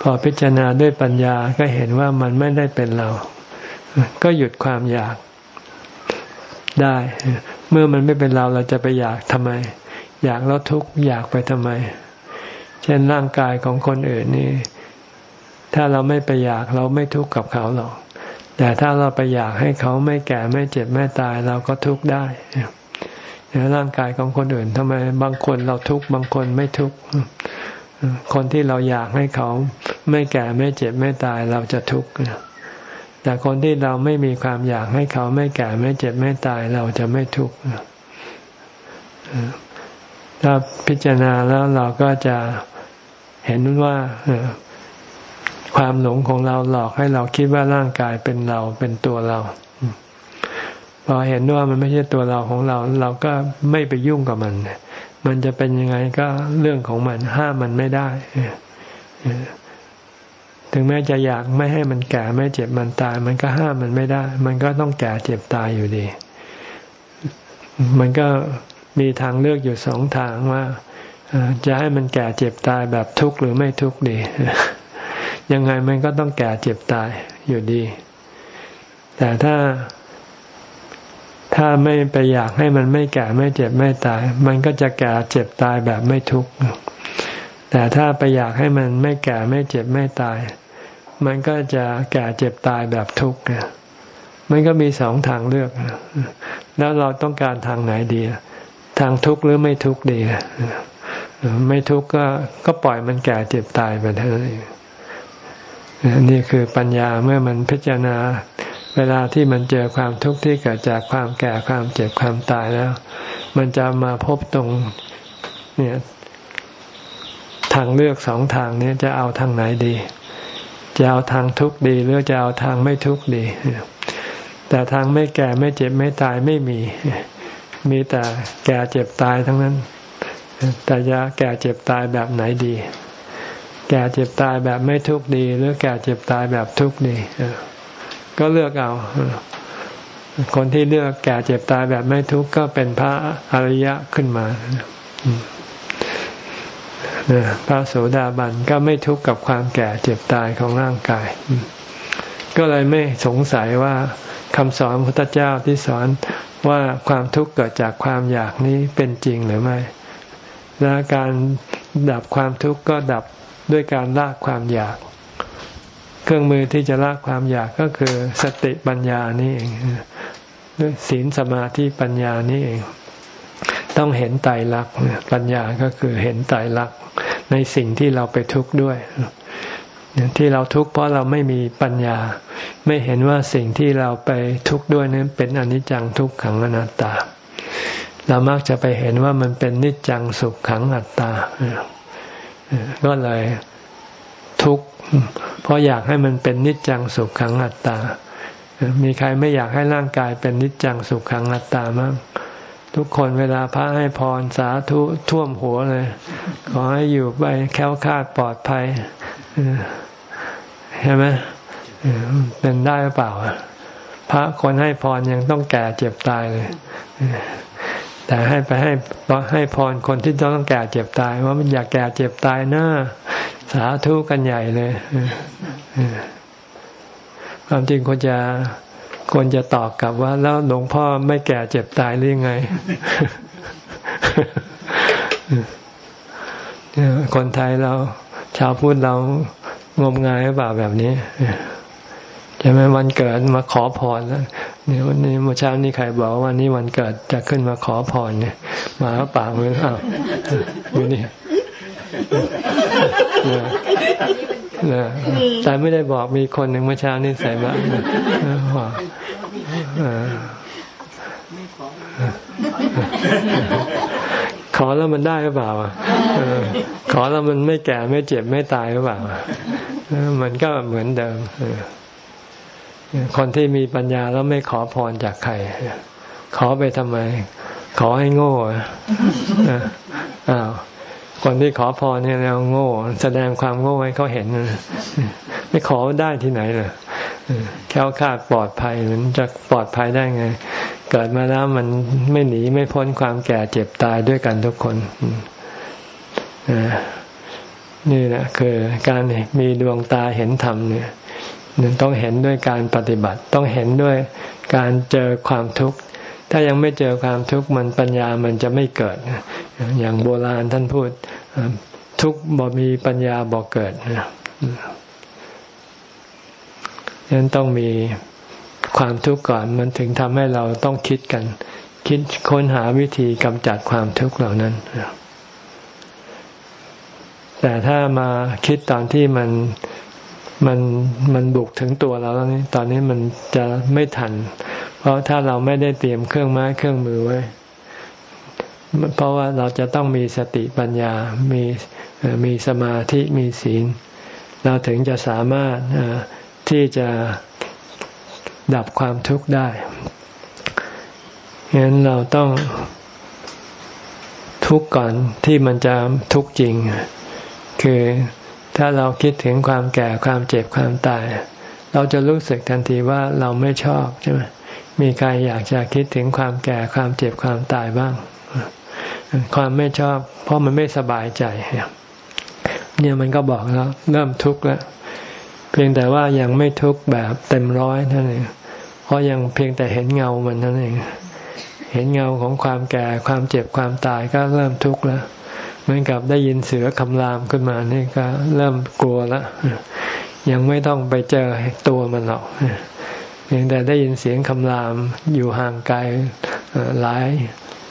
พอพิจารณาด้วยปัญญาก็เห็นว่ามันไม่ได้เป็นเรา ก็หยุดความอยากได้ เมื่อมันไม่เป็นเราเราจะไปอยากทำไม อยากแล้วทุกข์อยากไปทำไม เช่นร่างกายของคนอื่นนี่ ถ้าเราไม่ไปอยากเราไม่ทุกข์กับเขาหรอก แต่ถ้าเราไปอยากให้เขาไม่แก่ไม่เจ็บไม่ตายเราก็ทุกข์ได้ร่างกายของคนอื่นทำไมบางคนเราทุกข์บางคนไม่ทุกข์คนที่เราอยากให้เขาไม่แก่ไม่เจ็บไม่ตายเราจะทุกข์แต่คนที่เราไม่มีความอยากให้เขาไม่แก่ไม่เจ็บไม่ตายเราจะไม่ทุกข์ถ้าพิจารณาแล้วเราก็จะเห็นว่า ความหลงของเราหลอกให้เราคิดว่าร่างกายเป็นเราเป็นตัวเราพอเห็นว่ามันไม่ใช่ตัวเราของเรา เราก็ไม่ไปยุ่งกับมัน มันจะเป็นยังไงก็เรื่องของมันห้ามมันไม่ได้ถึงแม้จะอยากไม่ให้มันแก่ไม่เจ็บมันตาย มันก็ห้ามมันไม่ได้ มันก็ต้องแก่เจ็บตายอยู่ดี มันก็มีทางเลือกอยู่สองทางว่าจะให้มันแก่เจ็บตายแบบทุกข์หรือไม่ทุกข์ดี ยังไงมันก็ต้องแก่เจ็บตายอยู่ดี แต่ถ้าถ้าไม่ไปอยากให้มันไม่แก่ไม่เจ็บไม่ตาย มันก็จะแก่เจ็บตายแบบไม่ทุกข์แต่ถ้าไปอยากให้มันไม่แก่ไม่เจ็บไม่ตาย มันก็จะแก่เจ็บตายแบบทุกข์เนี่ยมันก็มีสองทางเลือก แล้วเราต้องการทางไหนดี ทางทุกข์หรือไม่ทุกข์ดี ไม่ทุกข์ก็ก็ปล่อยมันแก่เจ็บตายไปเท่านั้นเอง นี่คือปัญญาเมื่อมันพิจารณา เวลาที่มันเจอความทุกข์ที่เกิดจากความแก่ความเจ็บความตายแล้ว มันจะมาพบตรงเนี่ยทางเลือกสองทางนี้จะเอาทางไหนดี จะเอาทางทุกข์ดี หรือจะเอาทางไม่ทุกข์ดี แต่ทางไม่แก่ไม่เจ็บไม่ตายไม่มี มีแต่แก่เจ็บตายทั้งนั้น แต่จะแก่เจ็บตายแบบไหนดี แก่เจ็บตายแบบไม่ทุกข์ดี หรือแก่เจ็บตายแบบทุกข์ดีก็เลือกเอาคนที่เลือกแก่เจ็บตายแบบไม่ทุกข์ก็เป็นพระอริยะขึ้นมาพระโสดาบันก็ไม่ทุกข์กับความแก่เจ็บตายของร่างกาย ก็เลยไม่สงสัยว่าคำสอนพระพุทธเจ้าที่สอนว่าความทุกข์เกิดจากความอยากนี้เป็นจริงหรือไม่ และการดับความทุกข์ก็ดับ ด้วยการละความอยาก เครื่องมือที่จะละความอยากก็คือสติปัญญานี่เองด้วยศีลสมาธิปัญญานี่เอง ต้องเห็นไตรลักษณ์ปัญญาก็คือเห็นไตรลักษณ์ในสิ่งที่เราไปทุกข์ด้วยที่เราทุกข์เพราะเราไม่มีปัญญา ไม่เห็นว่าสิ่งที่เราไปทุกข์ด้วยนั้นเป็นอนิจจังทุกขังอนัตตา เรามักจะไปเห็นว่ามันเป็นนิจจังสุขขังอัตตา ก็เลยทุกข์เพราะอยากให้มันเป็นนิจจังสุขขังอัตตา มีใครไม่อยากให้ร่างกายเป็นนิจจังสุขขังอัตตามั้งทุกคนเวลาพระให้พรสาธุท่วมหัวเลย ขอให้อยู่ไปแค้วคาดปลอดภัยใช่ไหมเป็นได้หรือเปล่าพระคนให้พรยังต้องแก่เจ็บตายเลย แต่ให้ไปให้ให้พรคนที่ต้องแก่เจ็บตาย ว่ามันอยากแก่เจ็บตายนะสาธุกันใหญ่เลยความจริงควรจะควรจะตอบกลับว่า แล้วหลวงพ่อไม่แก่เจ็บตายหรือยังไงคนไทยเรา ชาวพุทธเรางมงายหรือเปล่าแบบนี้ ใช่ไหมวันเกิดมาขอพรแล้วเนี่ยวันนี้เมื่อเช้านี้ใครบอกว่าวันนี้วันเกิดจะขึ้นมาขอพรเนี่ย มาเปล่าเลยอ้าวอยู่นี่แต่ไม่ได้บอกมีคนหนึ่งเมื่อเช้านี้ใส่มาขอแล้วมันได้หรือเปล่าขอแล้วมันไม่แก่ไม่เจ็บไม่ตายหรือเปล่ามันก็เหมือนเดิม คนที่มีปัญญาแล้วไม่ขอพรจากใคร ขอไปทำไม ขอให้โง่อ้าวคนที่ขอพรเนี่ยเราโง่ แสดงความโง่ให้เขาเห็นไม่ขอได้ที่ไหนเลยแค้วคาดปลอดภัยมันจะปลอดภัยได้ไง เกิดมาแล้วมันไม่หนีไม่พ้นความแก่เจ็บตายด้วยกันทุกคนนี่แหละคือการมีดวงตาเห็นธรรมเนี่ย ต้องเห็นด้วยการปฏิบัติต้องเห็นด้วยการเจอความทุกข์ ถ้ายังไม่เจอความทุกข์มันปัญญามันจะไม่เกิด อย่างโบราณท่านพูดทุกบ่มีปัญญาบ่เกิดฉะนั้นต้องมีความทุกข์ก่อนมันถึงทำให้เราต้องคิดกัน คิดค้นหาวิธีกำจัดความทุกข์เหล่านั้น แต่ถ้ามาคิดตอนที่มัน มันมันบุกถึงตัวเราแล้วนี่ตอนนี้มันจะไม่ทัน เพราะถ้าเราไม่ได้เตรียมเครื่องไม้เครื่องมือไว้ เพราะว่าเราจะต้องมีสติปัญญา มีมีสมาธิมีศีล เราถึงจะสามารถที่จะดับความทุกข์ได้งั้นเราต้องทุกข์ก่อนที่มันจะทุกข์จริง คือ ถ้าเราคิดถึงความแก่ความเจ็บความตาย เราจะรู้สึกทันทีว่าเราไม่ชอบใช่ไหมมีใครอยากจะคิดถึงความแก่ความเจ็บความตายบ้าง ความไม่ชอบ เพราะมันไม่สบายใจ เนี่ยมันก็บอกแล้ว เริ่มทุกข์แล้วเพียงแต่ว่ายังไม่ทุกข์แบบเต็มร้อยนั่นเองเพราะยังเพียงแต่เห็นเงามันนั่นเอง เห็นเงาของความแก่ความเจ็บความตายก็เริ่มทุกข์แล้ว เหมือนกับได้ยินเสือคำรามขึ้นมานี่ก็เริ่มกลัวแล้วยังไม่ต้องไปเจอตัวมันหรอกเพียงแต่ได้ยินเสียงคำรามอยู่ห่างไกลหลาย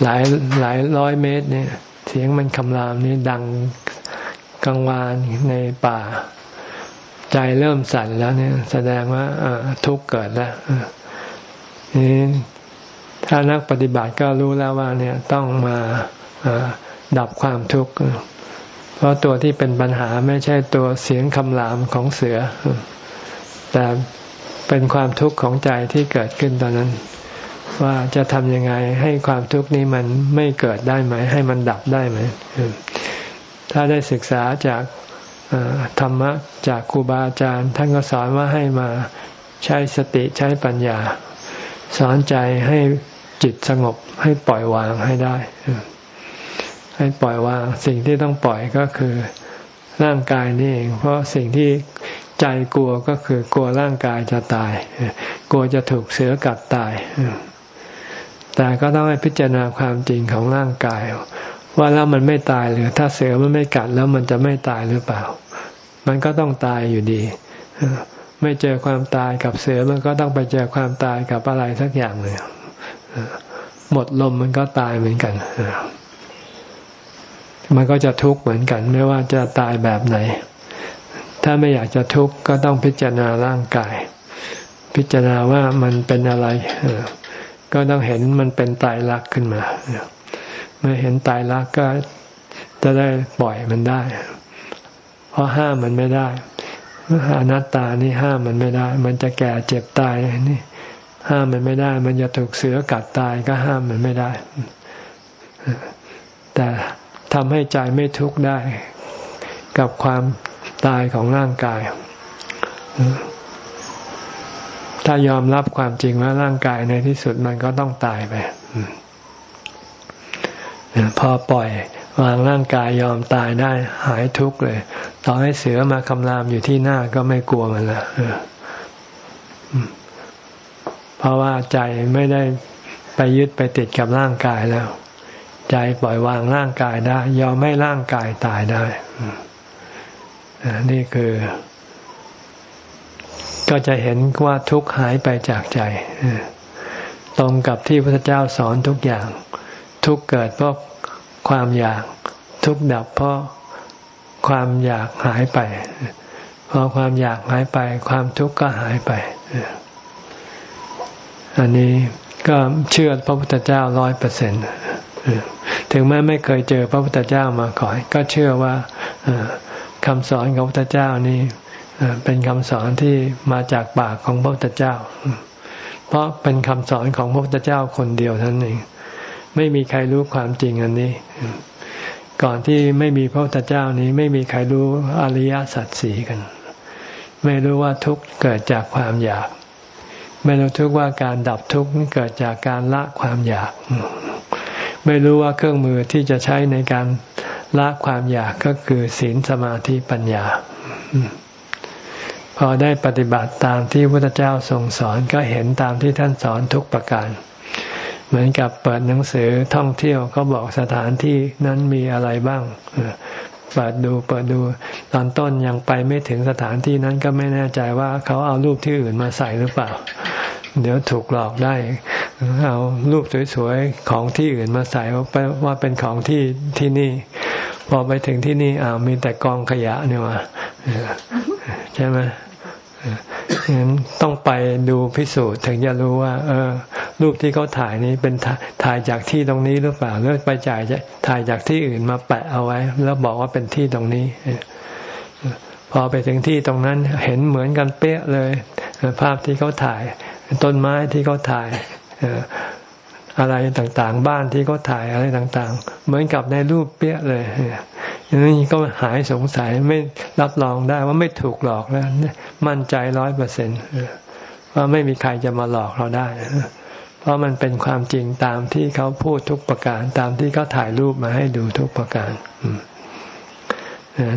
หลายหลายร้อยเมตรเนี่ย เสียงมันคำรามนี่ดังกังวานในป่า ใจเริ่มสั่นแล้วเนี่ย แสดงว่าทุกข์เกิดแล้วนี่ถ้านักปฏิบัติก็รู้แล้วว่า เนี่ยต้องมา ดับความทุกข์ เพราะตัวที่เป็นปัญหาไม่ใช่ตัวเสียงคำรามของเสือ แต่เป็นความทุกข์ของใจที่เกิดขึ้นตอนนั้น ว่าจะทำยังไงให้ความทุกข์นี้มันไม่เกิดได้ไหม ให้มันดับได้ไหม ถ้าได้ศึกษาจากธรรมะจากครูบาอาจารย์ท่านก็สอนว่าให้มาใช้สติใช้ปัญญา สอนใจให้จิตสงบให้ปล่อยวางให้ได้ ให้ปล่อยวางสิ่งที่ต้องปล่อยก็คือร่างกายนี่เอง เพราะสิ่งที่ใจกลัวก็คือกลัวร่างกายจะตาย กลัวจะถูกเสือกัดตาย แต่ก็ต้องให้พิจารณาความจริงของร่างกาย ว่าแล้วมันไม่ตายหรือ ถ้าเสือมันไม่กัดแล้วมันจะไม่ตายหรือเปล่า มันก็ต้องตายอยู่ดี ไม่เจอความตายกับเสือมันก็ต้องไปเจอความตายกับอะไรสักอย่างเลยหมดลมมันก็ตายเหมือนกัน มันก็จะทุกข์เหมือนกัน ไม่ว่าจะตายแบบไหน ถ้าไม่อยากจะทุกข์ก็ต้องพิจารณาร่างกาย พิจารณาว่ามันเป็นอะไรก็ต้องเห็นมันเป็นตายรักขึ้นมาเมื่อเห็นตายรักก็จะได้ปล่อยมันได้ เพราะห้ามมันไม่ได้อนัตตานี่ห้ามมันไม่ได้ มันจะแก่เจ็บตายนี่ ห้ามมันไม่ได้ มันจะถูกเสือกัดตายก็ห้ามมันไม่ได้ แต่ ทำให้ใจไม่ทุกข์ได้ กับความตายของร่างกาย ถ้ายอมรับความจริงว่าร่างกายในที่สุดมันก็ต้องตายไปพอปล่อยวางร่างกายยอมตายได้หายทุกข์เลย ต่อให้เสือมาคำรามอยู่ที่หน้าก็ไม่กลัวมันละเพราะว่าใจไม่ได้ไปยึดไปติดกับร่างกายแล้ว ใจปล่อยวางร่างกายได้ ยอมไม่ร่างกายตายได้ นี่คือ ก็จะเห็นว่าทุกข์หายไปจากใจ ตรงกับที่พระเจ้าสอนทุกอย่าง ทุกเกิดเพราะความอยาก ทุกดับเพราะความอยากหายไป พอความอยากหายไป ความทุกข์ก็หายไป อันนี้ก็เชื่อพระพุทธเจ้าร้อยเปอร์เซ็นต์ ถึงแม้ไม่เคยเจอพระพุทธเจ้ามาก่อน ก็เชื่อว่าคำสอนของพระพุทธเจ้านี้เป็นคำสอนที่มาจากปากของพระพุทธเจ้า เพราะเป็นคำสอนของพระพุทธเจ้าคนเดียวท่านั้นเอง ไม่มีใครรู้ความจริงอันนี้ ก่อนที่ไม่มีพระพุทธเจ้านี้ ไม่มีใครรู้อริยสัจสีกัน ไม่รู้ว่าทุกข์เกิดจากความอยาก ไม่รู้ทุกว่าการดับทุกข์เกิดจากการละความอยาก ไม่รู้ว่าเครื่องมือที่จะใช้ในการละความอยากก็คือศีลสมาธิปัญญา พอได้ปฏิบัติตามที่พระพุทธเจ้าทรงสอนก็เห็นตามที่ท่านสอนทุกประการ เหมือนกับเปิดหนังสือท่องเที่ยวเขาบอกสถานที่นั้นมีอะไรบ้างเปิดดูเปิดดูตอนต้นยังไปไม่ถึงสถานที่นั้นก็ไม่แน่ใจว่าเขาเอารูปที่อื่นมาใส่หรือเปล่า เดี๋ยวถูกหลอกได้ เอารูปสวยๆของที่อื่นมาใส่ว่าเป็นของที่ที่นี่ พอไปถึงที่นี่อ้าวมีแต่กองขยะเนี่ยวะใช่ไหมฉะนั้นต้องไปดูพิสูจน์ถึงจะรู้ว่า เออ รูปที่เขาถ่ายนี้เป็นถ่ายจากที่ตรงนี้หรือเปล่าหรือไปจ่ายถ่ายจากที่อื่นมาแปะเอาไว้ แล้วบอกว่าเป็นที่ตรงนี้พอไปถึงที่ตรงนั้นเห็นเหมือนกันเป๊ะเลย ภาพที่เขาถ่าย ต้นไม้ที่เขาถ่าย อะไรต่างๆ บ้านที่เขาถ่ายอะไรต่าง ๆ เหมือนกับในรูปเป๊ะเลยอย่างนี้ก็หายสงสัยไม่รับรองได้ว่าไม่ถูกหลอกแล้วมั่นใจร้อยเปอร์เซ็นต์ว่าไม่มีใครจะมาหลอกเราได้ เพราะมันเป็นความจริงตามที่เขาพูดทุกประการ ตามที่เขาถ่ายรูปมาให้ดูทุกประการ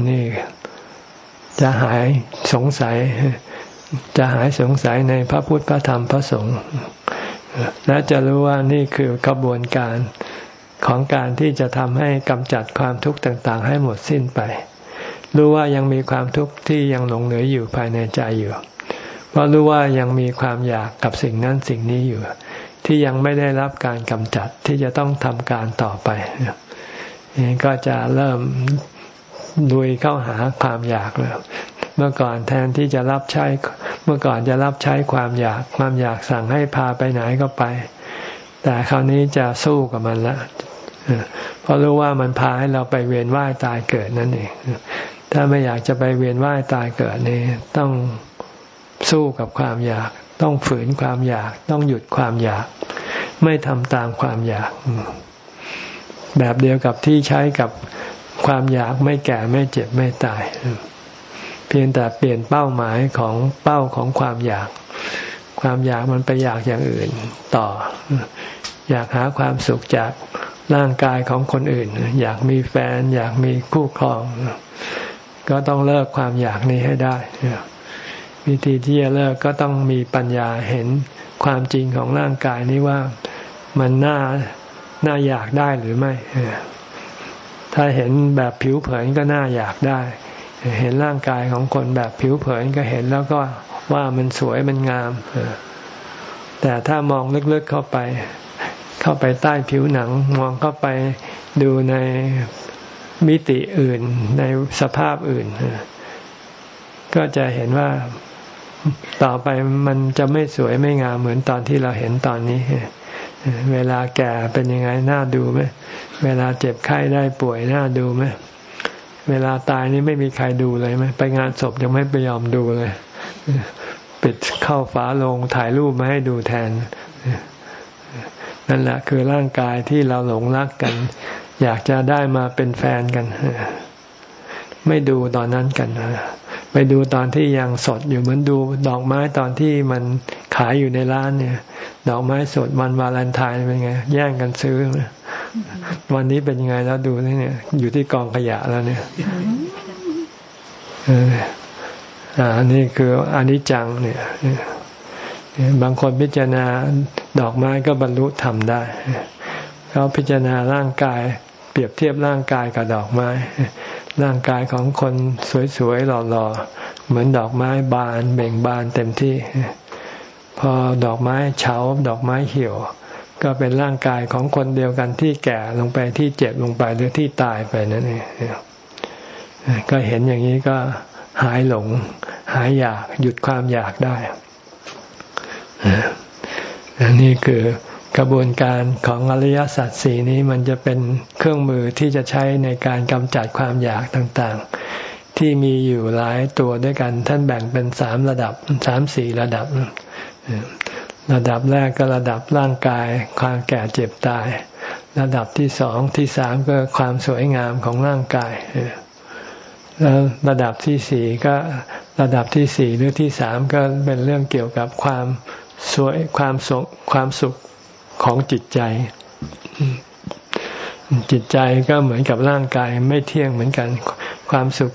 นี่จะหายสงสัย จะหายสงสัยในพระพุทธพระธรรมพระสงฆ์ และจะรู้ว่านี่คือกระบวนการของการที่จะทำให้กำจัดความทุกข์ต่างๆ ให้หมดสิ้นไป รู้ว่ายังมีความทุกข์ที่ยังหลงเหลืออยู่ภายในใจอยู่ เพราะรู้ว่ายังมีความอยากกับสิ่งนั้นสิ่งนี้อยู่ ที่ยังไม่ได้รับการกำจัดที่จะต้องทำการต่อไปนี่ก็จะเริ่มลุยเข้าหาความอยากแล้ว มื่อก่อนแทนที่จะรับใช้ เมื่อก่อนจะรับใช้ความอยากความอยากสั่งให้พาไปไหนก็ไป แต่คราวนี้จะสู้กับมันล้วเพราะรู้ว่ามันพาให้เราไปเวียนว่ายตายเกิดนั่นเองถ้าไม่อยากจะไปเวียนว่ายตายเกิดนี่ต้องสู้กับความอยาก ต้องฝืนความอยาก ต้องหยุดความอยาก ไม่ทำตามความอยาก แบบเดียวกับที่ใช้กับความอยากไม่แก่ไม่เจ็บไม่ตาย เพียงแต่เปลี่ยนเป้าหมายของเป้าของความอยาก ความอยากมันไปอยากอย่างอื่นต่อ อยากหาความสุขจากร่างกายของคนอื่น อยากมีแฟน อยากมีคู่ครอง ก็ต้องเลิกความอยากนี้ให้ได้วิธีที่จะเลิกก็ต้องมีปัญญาเห็นความจริงของร่างกายนี้ว่ามันน่าน่าอยากได้หรือไม่ ถ้าเห็นแบบผิวเผินก็น่าอยากได้ เห็นร่างกายของคนแบบผิวเผินก็เห็นแล้วก็ว่ามันสวยมันงามแต่ถ้ามองลึกๆเข้าไป เข้าไปใต้ผิวหนัง มองเข้าไปดูในมิติอื่น ในสภาพอื่น ก็จะเห็นว่าต่อไปมันจะไม่สวยไม่งามเหมือนตอนที่เราเห็นตอนนี้ เวลาแก่เป็นยังไงน่าดูไหมเวลาเจ็บไข้ได้ป่วยน่าดูไหม เวลาตายนี่ไม่มีใครดูเลยไหมไปงานศพยังไม่ไปยอมดูเลย ปิดเข้าฝาลงถ่ายรูปมาให้ดูแทน นั่นแหละคือร่างกายที่เราหลงรักกัน อยากจะได้มาเป็นแฟนกัน ไม่ดูตอนนั้นกันไปดูตอนที่ยังสดอยู่เหมือนดูดอกไม้ตอนที่มันขายอยู่ในร้านเนี่ย ดอกไม้สดวันวาเลนไทน์เป็นไง แย่งกันซื้อ วันนี้เป็นยังไงแล้วดูนี่เนี่ย อยู่ที่กองขยะแล้วเนี่ยอันนี้คืออนิจจังเนี่ยบางคนพิจารณาดอกไม้ก็บรรลุธรรมได้เขาพิจารณาร่างกาย เปรียบเทียบร่างกายกับดอกไม้ ร่างกายของคนสวยๆหล่อๆเหมือนดอกไม้บานเบ่งบานเต็มที่ พอดอกไม้เฉาดอกไม้เหี่ยว ก็เป็นร่างกายของคนเดียวกันที่แก่ลงไปที่เจ็บลงไปหรือที่ตายไปนั่นเองก็เห็นอย่างนี้ก็หายหลง หายอยากหยุดความอยากได้อันนี้คือกระบวนการของอริยสัจสี่นี้มันจะเป็นเครื่องมือที่จะใช้ในการกำจัดความอยากต่างๆ ที่มีอยู่หลายตัวด้วยกัน ท่านแบ่งเป็นสามระดับสามสี่ระดับ ระดับแรกก็ระดับร่างกาย ความแก่เจ็บตาย ระดับที่สองที่สามก็ความสวยงามของร่างกายแล้วระดับที่สี่ก็ระดับที่สี่หรือที่สามก็เป็นเรื่องเกี่ยวกับความสวยความสุขความสุขของจิตใจ จิตใจก็เหมือนกับร่างกายไม่เที่ยงเหมือนกัน ความสุข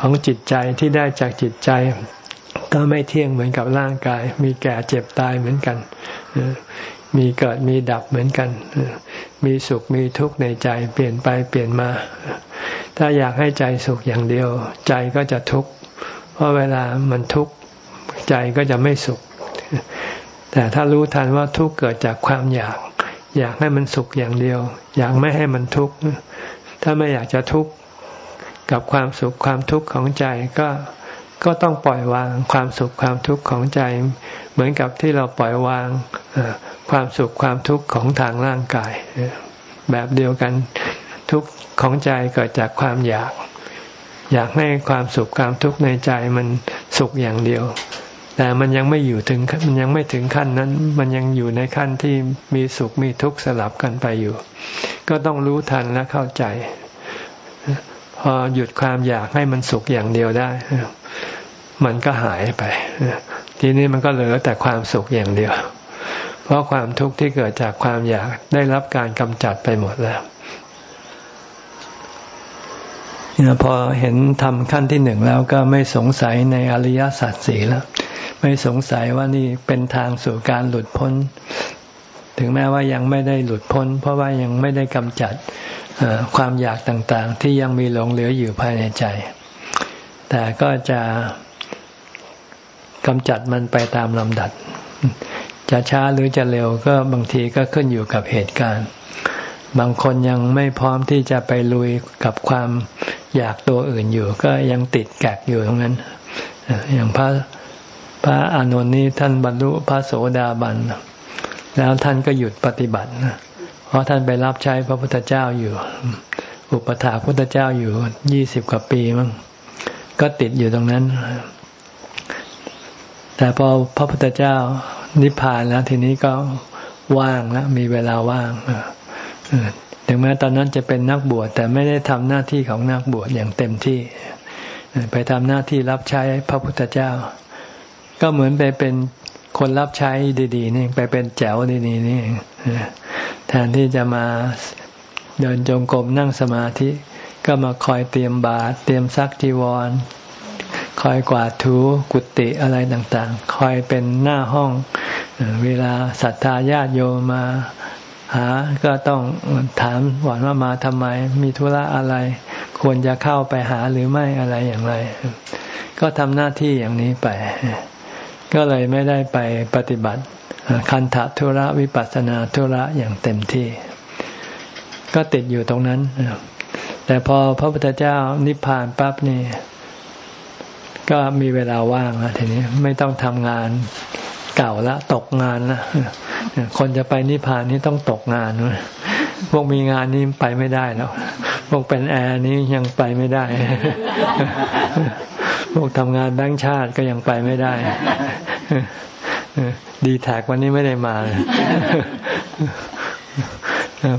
ของจิตใจที่ได้จากจิตใจ ก็ไม่เที่ยงเหมือนกับร่างกาย มีแก่เจ็บตายเหมือนกัน มีเกิดมีดับเหมือนกัน มีสุขมีทุกข์ในใจเปลี่ยนไปเปลี่ยนมา ถ้าอยากให้ใจสุขอย่างเดียว ใจก็จะทุกข์ เพราะเวลามันทุกข์ใจก็จะไม่สุข แต่ถ้ารู้ทันว่าทุกข์เกิดจากความอยาก อยากให้มันสุขอย่างเดียว อยากไม่ให้มันทุกข์ ถ้าไม่อยากจะทุกข์กับความสุขความทุกข์ของใจก็ ก็ต้องปล่อยวางความสุขความทุกข์ของใจ เหมือนกับที่เราปล่อยวางความสุขความทุกข์ของทางร่างกาย แบบเดียวกันทุกข์ของใจเกิดจากความอยาก อยากให้ความสุขความทุกข์ในใจมันสุขอย่างเดียว แต่มันยังไม่อยู่ถึงมันยังไม่ถึงขั้นนั้น มันยังอยู่ในขั้นที่มีสุขมีทุกข์สลับกันไปอยู่ ก็ต้องรู้ทันและเข้าใจ พอหยุดความอยากให้มันสุขอย่างเดียวได้ มันก็หายไป ทีนี้มันก็เหลือแต่ความสุขอย่างเดียว เพราะความทุกข์ที่เกิดจากความอยากได้รับการกำจัดไปหมดแล้วพอเห็นทำขั้นที่หนึ่งแล้วก็ไม่สงสัยในอริยสัจสี่แล้ว ไม่สงสัยว่านี่เป็นทางสู่การหลุดพ้น ถึงแม้ว่ายังไม่ได้หลุดพ้น เพราะว่ายังไม่ได้กำจัดความอยากต่างๆ ที่ยังมีหลงเหลืออยู่ภายในใจ แต่ก็จะ กำจัดมันไปตามลำดับจะช้าหรือจะเร็วก็บางทีก็ขึ้นอยู่กับเหตุการณ์ บางคนยังไม่พร้อมที่จะไปลุยกับความอยากตัวอื่นอยู่ ก็ยังติดแกกอยู่ตรงนั้น อย่างพระพระอานนท์นี้ท่านบรรลุพระโสดาบัน แล้วท่านก็หยุดปฏิบัติ เพราะท่านไปรับใช้พระพุทธเจ้าอยู่ อุปถาพระพุทธเจ้าอยู่ยี่สิบกว่าปีมั้งก็ติดอยู่ตรงนั้น แต่พอพระพุทธเจ้านิพพานแล้ว ทีนี้ก็ว่างแล้วมีเวลาว่างถึงแม้ตอนนั้นจะเป็นนักบวชแต่ไม่ได้ทำหน้าที่ของนักบวชอย่างเต็มที่ ไปทำหน้าที่รับใช้พระพุทธเจ้า ก็เหมือนไปเป็นคนรับใช้ดีๆนี่ไปเป็นแจ๋วดีๆนี่แทนที่จะมาเดินจงกรมนั่งสมาธิ ก็มาคอยเตรียมบาตรเตรียมซักจีวร คอยกวาดถูกุฏิอะไรต่างๆ คอยเป็นหน้าห้อง เวลาศรัทธาญาติโยมมาหา ก็ต้องถามหวานว่ามาทำไม มีธุระอะไร ควรจะเข้าไปหาหรือไม่อะไรอย่างไร ก็ทำหน้าที่อย่างนี้ไป ก็เลยไม่ได้ไปปฏิบัติ คันธทุระวิปัสนาธุระอย่างเต็มที่ ก็ติดอยู่ตรงนั้น แต่พอพระพุทธเจ้านิพพานปั๊บนี่ ก็มีเวลาว่างแล้วทีนี้ไม่ต้องทำงานเก่าละ ตกงานละคนจะไปนิพพานนี่ต้องตกงานพวกมีงานนี้ไปไม่ได้แล้วพวกเป็นแอร์นี้ยังไปไม่ได้ พวกทำงานแบงค์ชาติก็ยังไปไม่ได้ ดีแท็กวันนี้ไม่ได้มา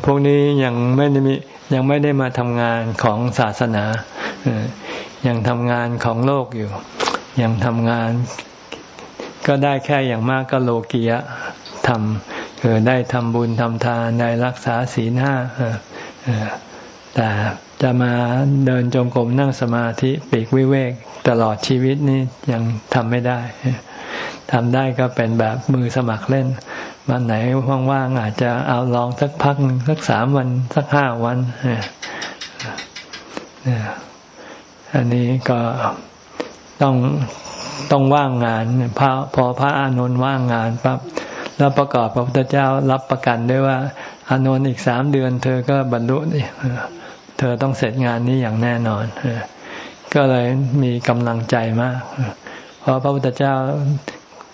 พวกนี้ยังไม่ได้มี ยังไม่ได้มาทำงานของศาสนายังทำงานของโลกอยู่ ยังทำงานก็ได้แค่อย่างมากก็โลกียะทำคือได้ทำบุญทำทานได้รักษาศีลห้าแต่จะมาเดินจงกรมนั่งสมาธิปีกวิเวกตลอดชีวิตนี่ยังทำไม่ได้ ทำได้ก็เป็นแบบมือสมัครเล่น วันไหนว่างๆอาจจะเอาลองสักพักสักสามวันสักห้าวันอันนี้ก็ต้องต้องว่างงานพอพอพระอานนท์ว่างงานปั๊บแล้วประกอบพระพุทธเจ้ารับประกันด้วยว่า อานนท์อีกสามเดือน เธอก็บรรลุเธอต้องเสร็จงานนี้อย่างแน่นอนก็เลยมีกำลังใจมากเพราะพระพุทธเจ้า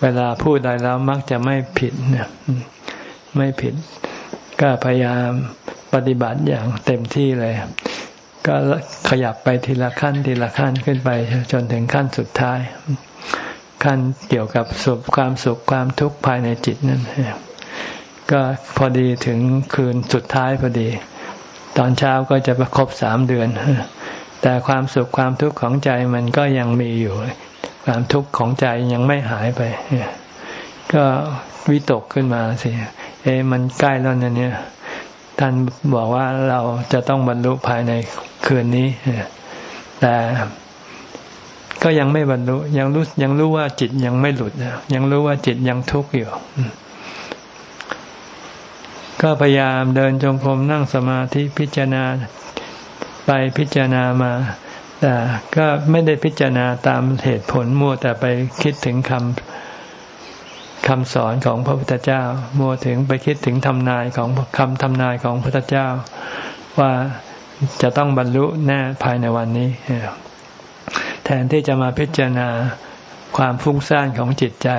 เวลาพูดอะไรแล้วมักจะไม่ผิดเนี่ยไม่ผิด ก็พยายามปฏิบัติอย่างเต็มที่เลย ก็ขยับไปทีละขั้นทีละขั้นขึ้นไป จนถึงขั้นสุดท้าย ขั้นเกี่ยวกับสุขความสุขความทุกข์ภายในจิตนั่นก็พอดีถึงคืนสุดท้ายพอดี ตอนเช้าก็จะประครบสามเดือนแต่ความสุขความทุกข์ของใจมันก็ยังมีอยู่ ความทุกข์ของใจยังไม่หายไป ก็วิตกขึ้นมาสิ เอ๊มันใกล้แล้วเนี่ย ท่านบอกว่าเราจะต้องบรรลุภายในคืนนี้ แต่ก็ยังไม่บรรลุยังรู้ยังรู้ว่าจิตยังไม่หลุด ยังรู้ว่าจิตยังทุกข์อยู่ ก็พยายามเดินจงกรมนั่งสมาธิพิจารณาไปพิจารณามา แต่ก็ไม่ได้พิจารณาตามเหตุผลมัวแต่ไปคิดถึงคำคำสอนของพระพุทธเจ้า มัวถึงไปคิดถึงทำนายของคำทำนายของพระพุทธเจ้า ว่าจะต้องบรรลุแน่ภายในวันนี้ แทนที่จะมาพิจารณาความฟุ้งซ่านของจิตใจ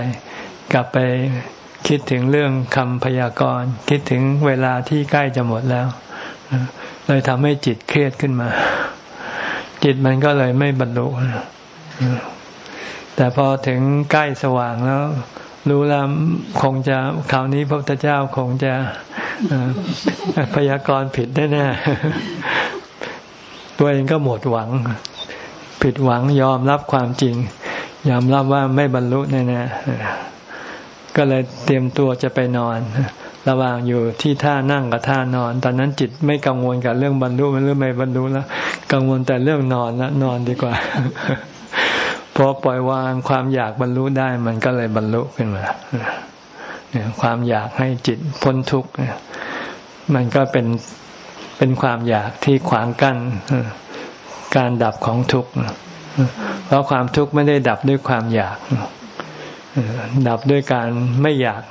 กลับไปคิดถึงเรื่องคำพยากรณ์ คิดถึงเวลาที่ใกล้จะหมดแล้วเลยทำให้จิตเครียดขึ้นมา จิตมันก็เลยไม่บรรลุแต่พอถึงใกล้สว่างแล้ว รู้แล้วคงจะคราวนี้พระพุทธเจ้าคงจะพยากรณ์ผิดแน่ๆตัวเองก็หมดหวัง ผิดหวังยอมรับความจริง ยอมรับว่าไม่บรรลุแน่ๆก็เลยเตรียมตัวจะไปนอน ระหว่างอยู่ที่ท่านั่งกับท่านอน ตอนนั้นจิตไม่กังวลกับเรื่องบรรลุมันหรือไม่บรรลุแล้วกังวลแต่เรื่องนอนแล้วนอนดีกว่าพอปล่อยวางความอยากบรรลุได้มันก็เลยบรรลุขึ้นมาความอยากให้จิตพ้นทุกข์มันก็เป็นเป็นความอยากที่ขวางกั้นการดับของทุกข์เพราะความทุกข์ไม่ได้ดับด้วยความอยากดับด้วยการไม่อยาก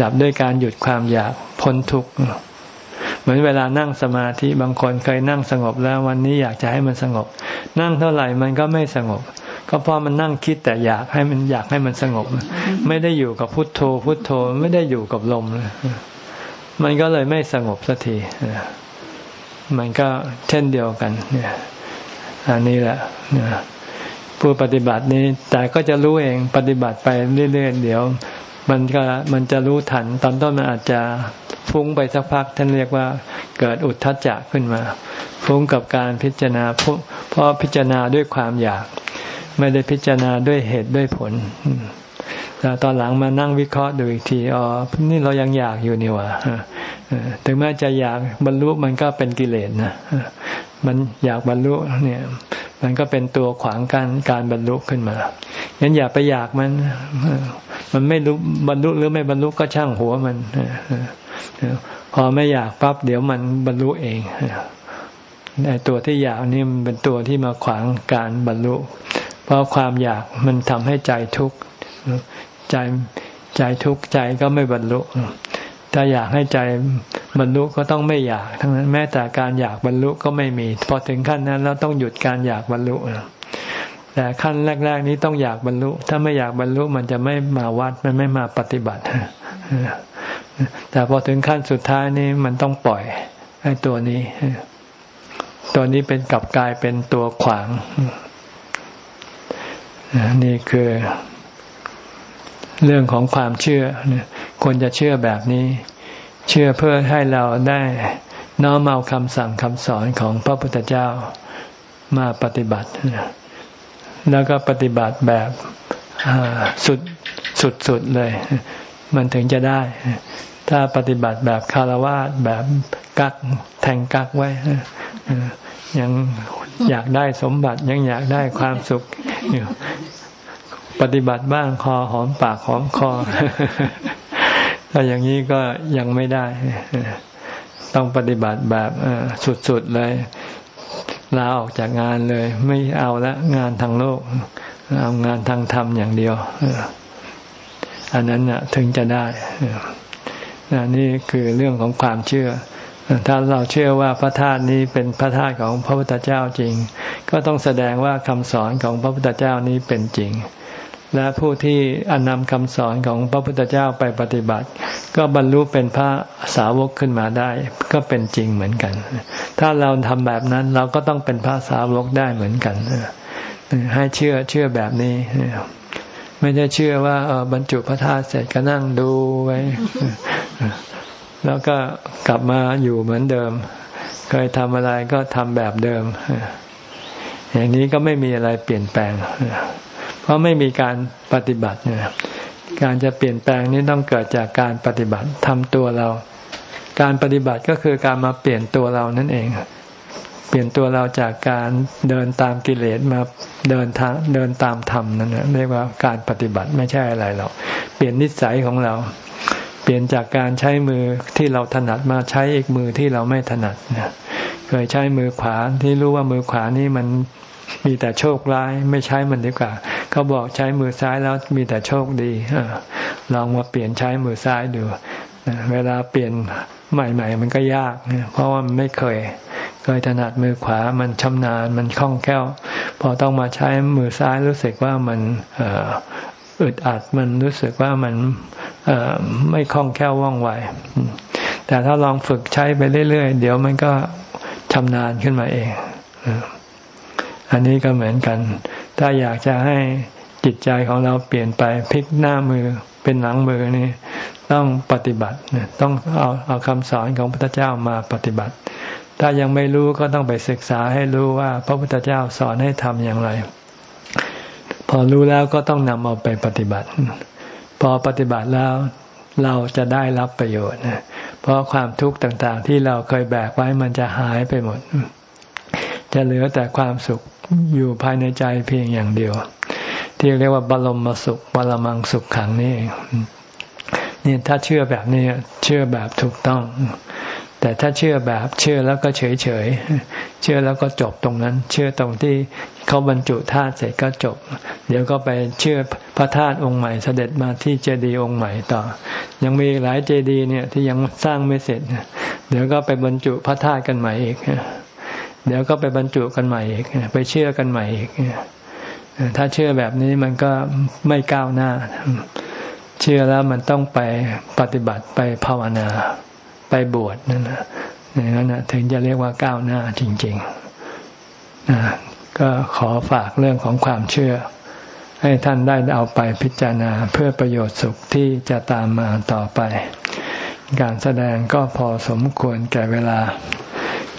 ดับด้วยการหยุดความอยากพ้นทุกข์เหมือนเวลานั่งสมาธิบางคนเคยนั่งสงบแล้ววันนี้อยากจะให้มันสงบ นั่งเท่าไหร่มันก็ไม่สงบ ก็เพราะมันนั่งคิดแต่อยากให้มันอยากให้มันสงบ ไม่ได้อยู่กับพุทโธ พุทโธไม่ได้อยู่กับลมมันก็เลยไม่สงบสักทีมันก็เช่นเดียวกันเนี่ยอันนี้แหละผู้ปฏิบัตินี้แต่ก็จะรู้เองปฏิบัติไปเรื่อยๆเดี๋ยว มันก็มันจะรู้ทัน ตอนต้นมันอาจจะฟุ้งไปสักพัก ท่านเรียกว่าเกิดอุทธัจจะขึ้นมา ฟุ้งกับการพิจารณาเพราะพิจารณาด้วยความอยาก ไม่ได้พิจารณาด้วยเหตุด้วยผลแต่ตอนหลังมานั่งวิเคราะห์ดูอีกทีอ๋อนี่เรายังอยากอยู่นี่ว่าถึงแม้จะอยากบรรลุมันก็เป็นกิเลสนะ มันอยากบรรลุเนี่ย มันก็เป็นตัวขวางการการบรรลุขึ้นมางั้นอย่าไปอยากมัน มันไม่รู้บรรลุหรือไม่บรรลุก็ช่างหัวมันพอไม่อยากปั๊บเดี๋ยวมันบรรลุเองไอ้ตัวที่อยากนี่มันเป็นตัวที่มาขวางการบรรลุ เพราะความอยากมันทำให้ใจทุกข์ใจใจทุกข์ใจก็ไม่บรรลุ ถ้าอยากให้ใจบรรลุก็ต้องไม่อยากทั้งนั้นแม้แต่การอยากบรรลุก็ไม่มี พอถึงขั้นนั้นเราต้องหยุดการอยากบรรลุแต่ขั้นแรก ๆ นี้ต้องอยากบรรลุ ถ้าไม่อยากบรรลุมันจะไม่มาวัดมันไม่มาปฏิบัติแต่พอถึงขั้นสุดท้ายนี้มันต้องปล่อยไอ้ตัวนี้ ตัวนี้เป็นกลับกลายเป็นตัวขวางนี่คือ เรื่องของความเชื่อควรจะเชื่อแบบนี้ เชื่อเพื่อให้เราได้น้อมเอาคำสั่งคำสอนของพระพุทธเจ้ามาปฏิบัติ แล้วก็ปฏิบัติแบบสุดสุดสุดเลย มันถึงจะได้ ถ้าปฏิบัติแบบคารวะแบบกักแทงกักไว้ยังอยากได้สมบัติยังอยากได้ความสุขอยู่ ปฏิบัติบ้างคอหอมปากหอมคอ ถ้าอย่างนี้ก็ยังไม่ได้ ต้องปฏิบัติแบบสุดๆเลยลาออกจากงานเลย ไม่เอาละงานทางโลก เอางานทางธรรมอย่างเดียวอันนั้นนะถึงจะได้นี่คือเรื่องของความเชื่อ ถ้าเราเชื่อว่าพระธาตุนี้เป็นพระธาตุของพระพุทธเจ้าจริง ก็ต้องแสดงว่าคำสอนของพระพุทธเจ้านี้เป็นจริง และผู้ที่อนนำคำสอนของพระพุทธเจ้าไปปฏิบัติ ก็บรรลุเป็นพระสาวกขึ้นมาได้ ก็เป็นจริงเหมือนกัน ถ้าเราทำแบบนั้นเราก็ต้องเป็นพระสาวกได้เหมือนกันให้เชื่อเชื่อแบบนี้ไม่ใช่เชื่อว่าบรรจุพระธาตุเสร็จก็นั่งดูไว้ แล้วก็กลับมาอยู่เหมือนเดิม เคยทำอะไรก็ทำแบบเดิม อย่างนี้ก็ไม่มีอะไรเปลี่ยนแปลง เพราะไม่มีการปฏิบัติเนี่ยการจะเปลี่ยนแปลงนี้ต้องเกิดจากการปฏิบัติทำตัวเรา การปฏิบัติก็คือการมาเปลี่ยนตัวเรานั่นเอง เปลี่ยนตัวเราจากการเดินตามกิเลสมาเดินทางเดินตามธรรมนั่นเรียกว่าการปฏิบัติไม่ใช่อะไรหรอกเปลี่ยนนิสัยของเรา เปลี่ยนจากการใช้มือที่เราถนัดมาใช้อีกมือที่เราไม่ถนัดเคยใช้มือขวาที่รู้ว่ามือขวานี่มัน มีแต่โชคร้ายไม่ใช้มันดีกว่าเขาบอกใช้มือซ้ายแล้วมีแต่โชคดีลองมาเปลี่ยนใช้มือซ้ายดูเวลาเปลี่ยนใหม่ ๆ มันก็ยาก เพราะว่ามันไม่เคย เคยถนัดมือขวามันชำนาญมันคล่องแคล่ว พอต้องมาใช้มือซ้ายรู้สึกว่ามันอึดอัดมันรู้สึกว่ามันไม่คล่องแคล่วว่องไวแต่ถ้าลองฝึกใช้ไปเรื่อยๆ เดี๋ยวมันก็ชำนาญขึ้นมาเอง อันนี้ก็เหมือนกัน ถ้าอยากจะให้จิตใจของเราเปลี่ยนไปพลิกหน้ามือเป็นหลังมือนี่ต้องปฏิบัติต้องเอาเอาคำสอนของพระพุทธเจ้ามาปฏิบัติ ถ้ายังไม่รู้ก็ต้องไปศึกษาให้รู้ว่าพระพุทธเจ้าสอนให้ทำอย่างไร พอรู้แล้วก็ต้องนำเอาไปปฏิบัติ พอปฏิบัติแล้วเราจะได้รับประโยชน์เพราะความทุกข์ต่างๆ ที่เราเคยแบกไว้มันจะหายไปหมด จะเหลือแต่ความสุขอยู่ภายในใจเพียงอย่างเดียว ที่เรียกว่าบรมมสุขบรมังสุขขังนี่เนี่ยถ้าเชื่อแบบนี้เชื่อแบบถูกต้อง แต่ถ้าเชื่อแบบเชื่อแล้วก็เฉยเฉยเชื่อแล้วก็จบตรงนั้น เชื่อตรงที่เขาบรรจุธาตุเสร็จก็จบ เดี๋ยวก็ไปเชื่อพระธาตุองค์ใหม่เสด็จมาที่เจดีย์องค์ใหม่ต่อ ยังมีหลายเจดีย์เนี่ยที่ยังสร้างไม่เสร็จ เดี๋ยวก็ไปบรรจุพระธาตุกันใหม่อีก เดี๋ยวก็ไปบรรจุกันใหม่อีกไปเชื่อกันใหม่อีกถ้าเชื่อแบบนี้มันก็ไม่ก้าวหน้า เชื่อแล้วมันต้องไปปฏิบัติไปภาวนา ไปบวชนั่นนะอย่างนั้นนะถึงจะเรียกว่าก้าวหน้าจริงๆนะก็ขอฝากเรื่องของความเชื่อ ให้ท่านได้เอาไปพิจารณาเพื่อประโยชน์สุขที่จะตามมาต่อไป การแสดงก็พอสมควรแก่เวลา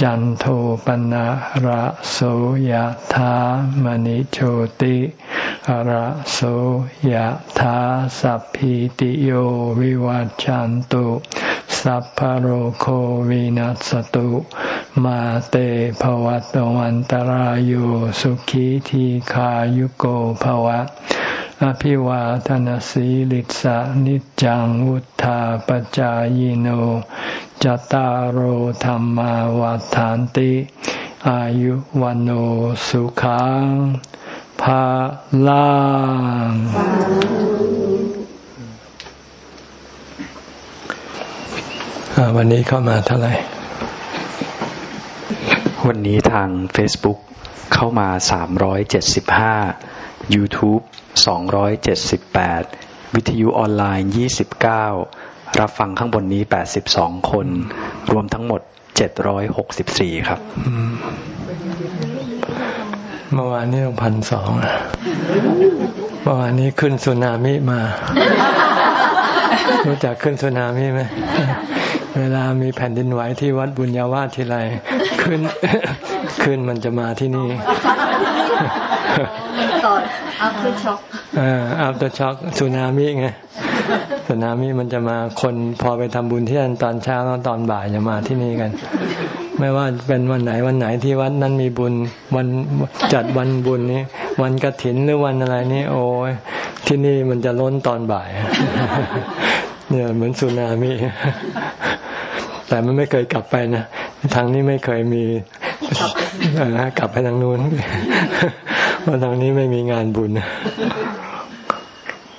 จันโทปนะระโสยธามณิโชติระโสยธาสัพพิติโยวิวัจจันตุสัพพโรโควินัสตุมาเตภวัตวันตารโยสุขีทีขายุโกภวะ อภิวาทนสีลิสะนิจังวุธาปจายโน จตารโหธรรมวาทานติ อายุวันโอสุขังภาลังวันนี้เข้ามาเท่าไหร่ วันนี้ทาง Facebook เข้ามา 375 YouTube 278 วิทยุออนไลน์ 29 รับฟังข้างบนนี้ 82 คน รวมทั้งหมด 764 ครับ เมื่อวานนี้พันสองเมื่อวานนี้คลื่นสึนามิมา รู้จักคลื่นสึนามิไหม เวลามีแผ่นดินไหวที่วัดบุญญาวาสทีไร คลื่น คลื่นมันจะมาที่นี่ ต่อ aftershock อ่า aftershock สึนามิไงสึนามิมันจะมาคนพอไปทำบุญที่นั่นตอนเช้าแล้วตอนบ่ายจะมาที่นี่กัน ไม่ว่าเป็นวันไหนวันไหนที่วัดนั้นมีบุญวันจัดวันบุญนี้ วันกระถินหรือวันอะไรนี่โอ้ยที่นี่มันจะล้นตอนบ่าย เนี่ยเหมือนสุนามิแต่มันไม่เคยกลับไปนะทางนี้ไม่เคยมีกลับไปทางนู้น เพราะทางนี้ไม่มีงานบุญ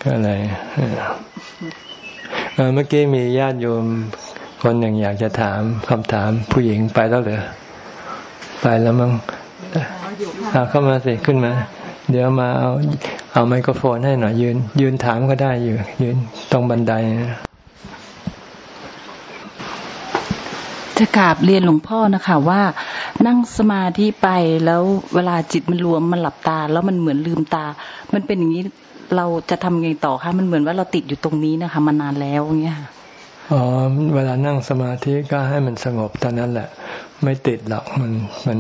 ก็เลยเมื่อกี้มีญาติโยมคนหนึ่งอยากจะถามคำถามผู้หญิงไปแล้วเหรอไปแล้วมั้งเอาเข้ามาสิขึ้นมา เดี๋ยวมาเอาเอาไมโครโฟนให้หน่อยยืน ยืนถามก็ได้อยู่ ยืนตรงบันไดนะ จะกราบเรียนหลวงพ่อนะคะว่า นั่งสมาธิไปแล้วเวลาจิตมันรวมมันหลับตา แล้วมันเหมือนลืมตา มันเป็นอย่างนี้เราจะทำไงต่อคะมันเหมือนว่าเราติดอยู่ตรงนี้นะคะมานานแล้วเงี้ยอ๋อเวลานั่งสมาธิก็ให้มันสงบเท่านั้นแหละ ไม่ติดหรอกมันมัน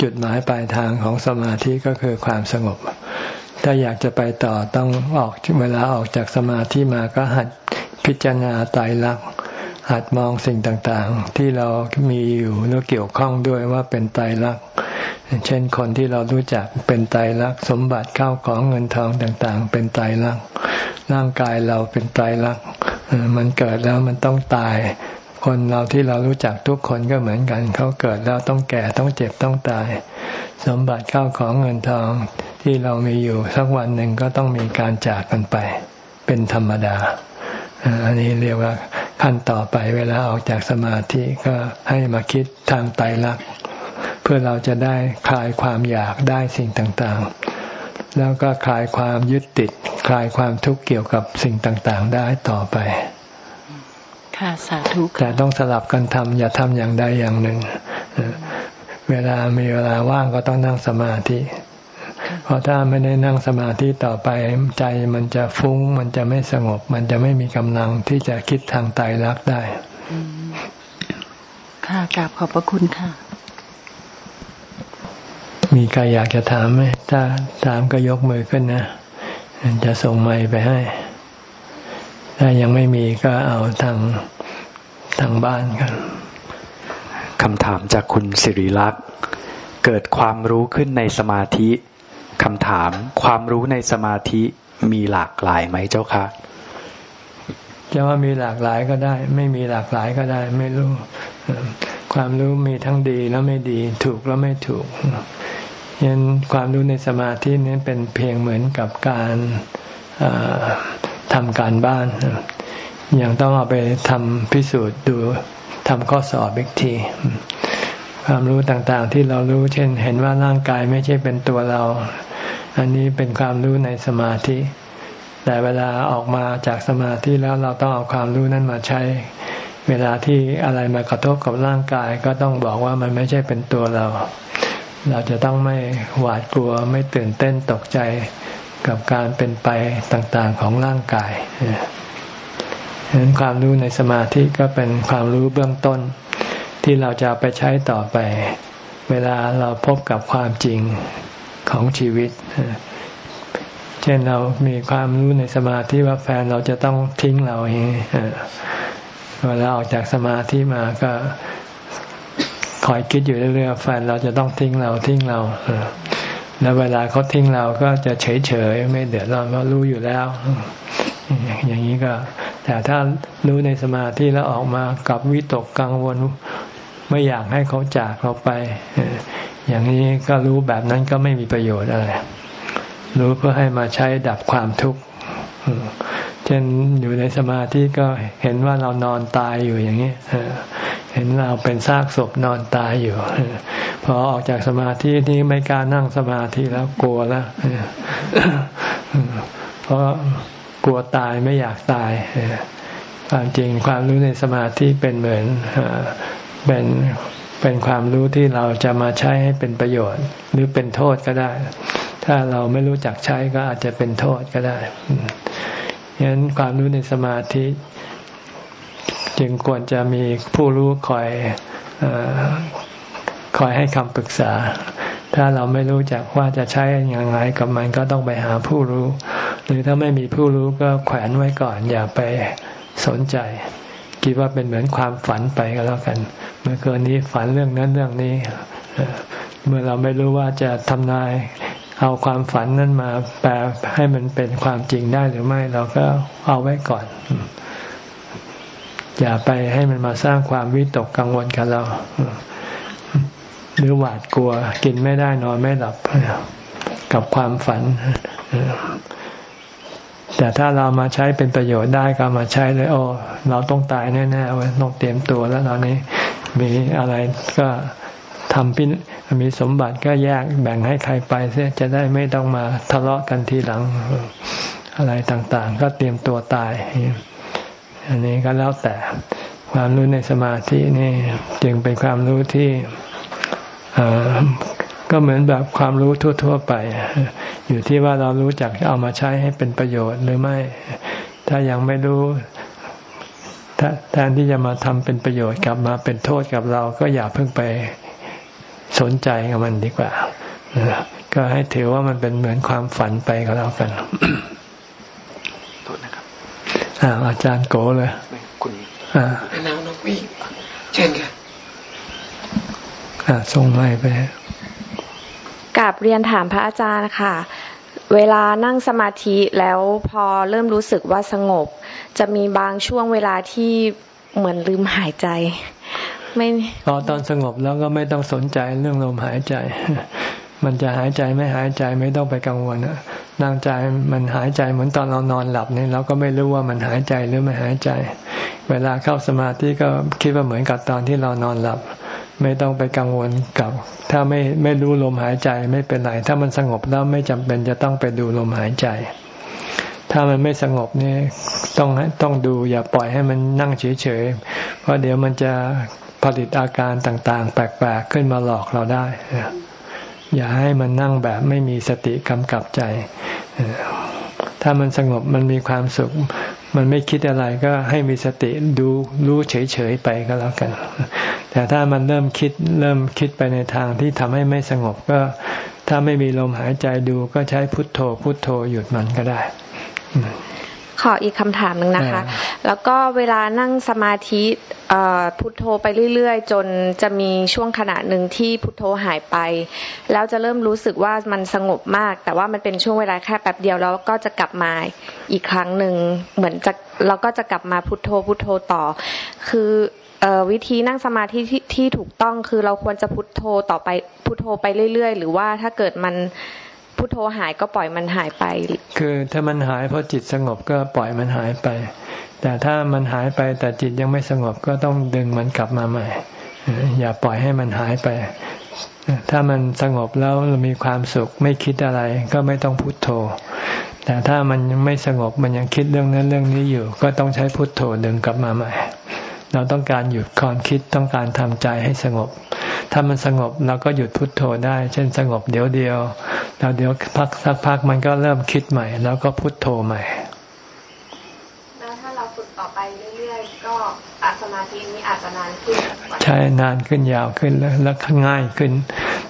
จุดหมายปลายทางของสมาธิก็คือความสงบ ถ้าอยากจะไปต่อต้องออกเวลาออกจากสมาธิมาก็หัดพิจารณาตายรัก หัดมองสิ่งต่างๆ ที่เรามีอยู่หรือเกี่ยวข้องด้วยว่าเป็นไตรลักษณ์เช่นคนที่เรารู้จักเป็นไตรลักษณ์สมบัติเข้าของเงินทองต่างๆ เป็นไตรลักษณ์ร่างกายเราเป็นไตรลักษณ์มันเกิดแล้วมันต้องตาย คนเราที่เรารู้จักทุกคนก็เหมือนกัน เขาเกิดแล้วต้องแก่ต้องเจ็บต้องตาย สมบัติเข้าของเงินทองที่เรามีอยู่สักวันหนึ่งก็ต้องมีการจากกันไป เป็นธรรมดา อันนี้เรียกว่า ขั้นต่อไปเวลาออกจากสมาธิก็ให้มาคิดทางไตรลักษณ์เพื่อเราจะได้คลายความอยากได้สิ่งต่างๆ แล้วก็คลายความยึดติด คลายความทุกข์เกี่ยวกับสิ่งต่างๆ ได้ต่อไปค่ะสาธุแต่ต้องสลับกันทำอย่าทำอย่างใดอย่างหนึ่ง เวลามีเวลาว่างก็ต้องนั่งสมาธิ เพราะถ้าไม่ได้นั่งสมาธิต่อไปใจมันจะฟุ้ง มันจะไม่สงบ มันจะไม่มีกำลังที่จะคิดทางตายรักได้ค่ะกราบขอบพระคุณค่ะ มีใครอยากจะถามไหมถ้าถามก็ยกมือขึ้นนะจะส่งไม้ไปให้ ถ้ายังไม่มีก็เอาทางทางบ้านกันคำถามจากคุณสิริลักษ์เกิดความรู้ขึ้นในสมาธิ คำถาม ความรู้ในสมาธิมีหลากหลายไหมเจ้าคะจะว่ามีหลากหลายก็ได้ ไม่มีหลากหลายก็ได้ ไม่รู้ความรู้มีทั้งดีแล้วไม่ดี ถูกแล้วไม่ถูกยันความรู้ในสมาธินี้เป็นเพียงเหมือนกับการทำการบ้านยังต้องเอาไปทำพิสูจน์ดูทำข้อสอบอีกที ความรู้ต่างๆ ที่เรารู้เช่น เห็นว่าร่างกายไม่ใช่เป็นตัวเรา อันนี้เป็นความรู้ในสมาธิ แต่เวลาออกมาจากสมาธิแล้วเราต้องเอาความรู้นั้นมาใช้ เวลาที่อะไรมากระทบกับร่างกายก็ต้องบอกว่ามันไม่ใช่เป็นตัวเรา เราจะต้องไม่หวาดกลัวไม่ตื่นเต้นตกใจกับการเป็นไปต่างๆของร่างกายฉะนั้นความรู้ในสมาธิก็เป็นความรู้เบื้องต้น ที่เราจะไปใช้ต่อไป เวลาเราพบกับความจริงของชีวิต เช่นเรามีความรู้ในสมาธิว่าแฟนเราจะต้องทิ้งเราเองเวลาออกจากสมาธิมาก็คอยคิดอยู่เรื่อยๆแฟนเราจะต้องทิ้งเราทิ้งเราแล้วเวลาเขาทิ้งเราก็จะเฉยๆไม่เดือดร้อนเพราะรู้อยู่แล้ว อย่างนี้ก็ แต่ถ้ารู้ในสมาธิแล้วออกมากับวิตกกังวล ไม่อยากให้เขาจากเราไป อย่างนี้ก็รู้แบบนั้นก็ไม่มีประโยชน์อะไร รู้เพื่อให้มาใช้ดับความทุกข์เช่นอยู่ในสมาธิก็เห็นว่าเรานอนตายอยู่อย่างนี้เห็นเราเป็นซากศพนอนตายอยู่พอออกจากสมาธินี้ไม่กล้านั่งสมาธิแล้วกลัวแล้วเพราะกลัวตายไม่อยากตายความจริงความรู้ในสมาธิเป็นเหมือน เป็นเป็นความรู้ที่เราจะมาใช้ให้เป็นประโยชน์ หรือเป็นโทษก็ได้ ถ้าเราไม่รู้จักใช้ก็อาจจะเป็นโทษก็ได้ฉะนั้นความรู้ในสมาธิ จึงควรจะมีผู้รู้คอยอคอยให้คำปรึกษา ถ้าเราไม่รู้จักว่าจะใช้อย่างไรกับมันก็ต้องไปหาผู้รู้ หรือถ้าไม่มีผู้รู้ก็แขวนไว้ก่อนอย่าไปสนใจ คิดว่าเป็นเหมือนความฝันไปก็แล้วกัน เมื่อคืนนี้ฝันเรื่องนั้นเรื่องนี้ เมื่อเราไม่รู้ว่าจะทำนาย เอาความฝันนั้นมา แปลให้มันเป็นความจริงได้หรือไม่ เราก็เอาไว้ก่อน อย่าไปให้มันมาสร้างความวิตกกังวลกับเรา หรือหวาดกลัว กินไม่ได้นอนไม่หลับกับความฝัน แต่ถ้าเรามาใช้เป็นประโยชน์ได้ก็มาใช้เลย โอ้เราต้องตายแน่ๆไว้ต้องเตรียมตัวแล้วตอนนี้มีอะไรก็ทำพิมีสมบัติก็แยกแบ่งให้ใครไปเสียจะได้ไม่ต้องมาทะเลาะกันทีหลังอะไรต่างๆ ก็เตรียมตัวตาย อันนี้ก็แล้วแต่ความรู้ในสมาธินี่จึงเป็นความรู้ที่ ก็เหมือนแบบความรู้ทั่ว ๆ ไป อยู่ที่ว่าเรารู้จักเอามาใช้ให้เป็นประโยชน์หรือไม่ ถ้ายังไม่รู้แทนที่จะมาทำเป็นประโยชน์กลับมาเป็นโทษกับเรา ก็อย่าเพิ่งไปสนใจกับมันดีกว่า ก็ให้ถือว่ามันเป็นเหมือนความฝันไปก็แล้วกันโทษนะครับอาจารย์โกเลยคุณอ่าน้องนกวีเชิญค่ะส่งไม้ไป กับเรียนถามพระอาจารย์ค่ะ เวลานั่งสมาธิแล้วพอเริ่มรู้สึกว่าสงบ จะมีบางช่วงเวลาที่เหมือนลืมหายใจ ไม่พอตอนสงบแล้วก็ไม่ต้องสนใจเรื่องลมหายใจ มันจะหายใจไม่หายใจไม่ต้องไปกังวลนั่งใจมันหายใจเหมือนตอนเรานอนหลับเนี่ยเราก็ไม่รู้ว่ามันหายใจหรือไม่หายใจ เวลาเข้าสมาธิก็คิดว่าเหมือนกับตอนที่เรานอนหลับ ไม่ต้องไปกังวลกับ ถ้าไม่ไม่รู้ลมหายใจไม่เป็นไรถ้ามันสงบแล้วไม่จำเป็นจะต้องไปดูลมหายใจ ถ้ามันไม่สงบนี่ต้องต้องดูอย่าปล่อยให้มันนั่งเฉยๆเพราะเดี๋ยวมันจะผลิตอาการต่างๆ แปลกๆขึ้นมาหลอกเราได้อย่าให้มันนั่งแบบไม่มีสติกำกับใจ ถ้ามันสงบมันมีความสุข มันไม่คิดอะไรก็ให้มีสติดูรู้เฉยๆไปก็แล้วกัน แต่ถ้ามันเริ่มคิดเริ่มคิดไปในทางที่ทำให้ไม่สงบก็ ถ้าไม่มีลมหายใจดูก็ใช้พุทโธพุทโธหยุดมันก็ได้ ขออีกคำถามหนึ่งนะคะ แล้วก็เวลานั่งสมาธิพุทโธไปเรื่อยๆ จนจะมีช่วงขณะหนึ่งที่พุทโธหายไป แล้วจะเริ่มรู้สึกว่ามันสงบมาก แต่ว่ามันเป็นช่วงเวลาแค่แป๊บเดียวแล้วก็จะกลับมาอีกครั้งหนึ่งเหมือนจะเราก็จะกลับมาพุทโธพุทโธต่อ คือวิธีนั่งสมาธิที่ที่ถูกต้องคือเราควรจะพุทโธต่อไปพุทโธไปเรื่อยๆ หรือว่าถ้าเกิดมัน พุทโธหายก็ปล่อยมันหายไป คือถ้ามันหายเพราะจิตสงบก็ปล่อยมันหายไป แต่ถ้ามันหายไปแต่จิตยังไม่สงบก็ต้องดึงมันกลับมาใหม่ อย่าปล่อยให้มันหายไป ถ้ามันสงบแล้วมีความสุขไม่คิดอะไรก็ไม่ต้องพุทโธ แต่ถ้ามันยังไม่สงบมันยังคิดเรื่องนั้นเรื่องนี้อยู่ ก็ต้องใช้พุทโธดึงกลับมาใหม่ เราต้องการหยุดความคิดต้องการทำใจให้สงบ ถ้ามันสงบเราก็หยุดพุดโทโธได้ เช่นสงบเดี๋ยวเดียวแล้วเดี๋ยวพักสักพักมันก็เริ่มคิดใหม่ แล้วก็พุโทโธใหม่แล้วถ้าเราฝึกต่อไปเรื่อยๆก็อาสมาธินี้อาจจะนานขึ้นใช่นานขึ้นยาวขึ้นแล้วแล้วง่ายขึ้น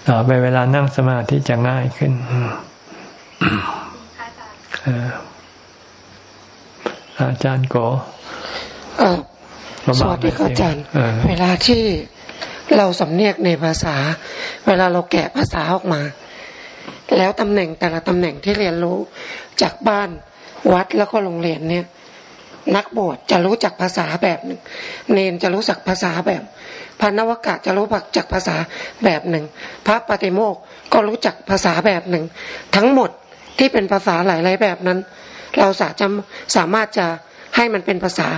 ต่อไปเวลานั่งสมาธิจะง่ายขึ้นอาจารย์โก สวัสดีครับอาจารย์เวลาที่เราสำเนียกในภาษา เวลาเราแกะภาษาออกมา แล้วตำแหน่งแต่ละตำแหน่งที่เรียนรู้จากบ้านวัดแล้วก็โรงเรียนเนี่ย นักบวชจะรู้จักภาษาแบบหนึ่งเนนจะรู้จักภาษาแบบพระนวกะจะรู้จักภาษาแบบหนึ่ง พระปฏิโมกก็รู้จักภาษาแบบหนึ่ง ทั้งหมดที่เป็นภาษาหลายๆแบบนั้น เราสาจะสามารถจะ ให้มันเป็นภาษา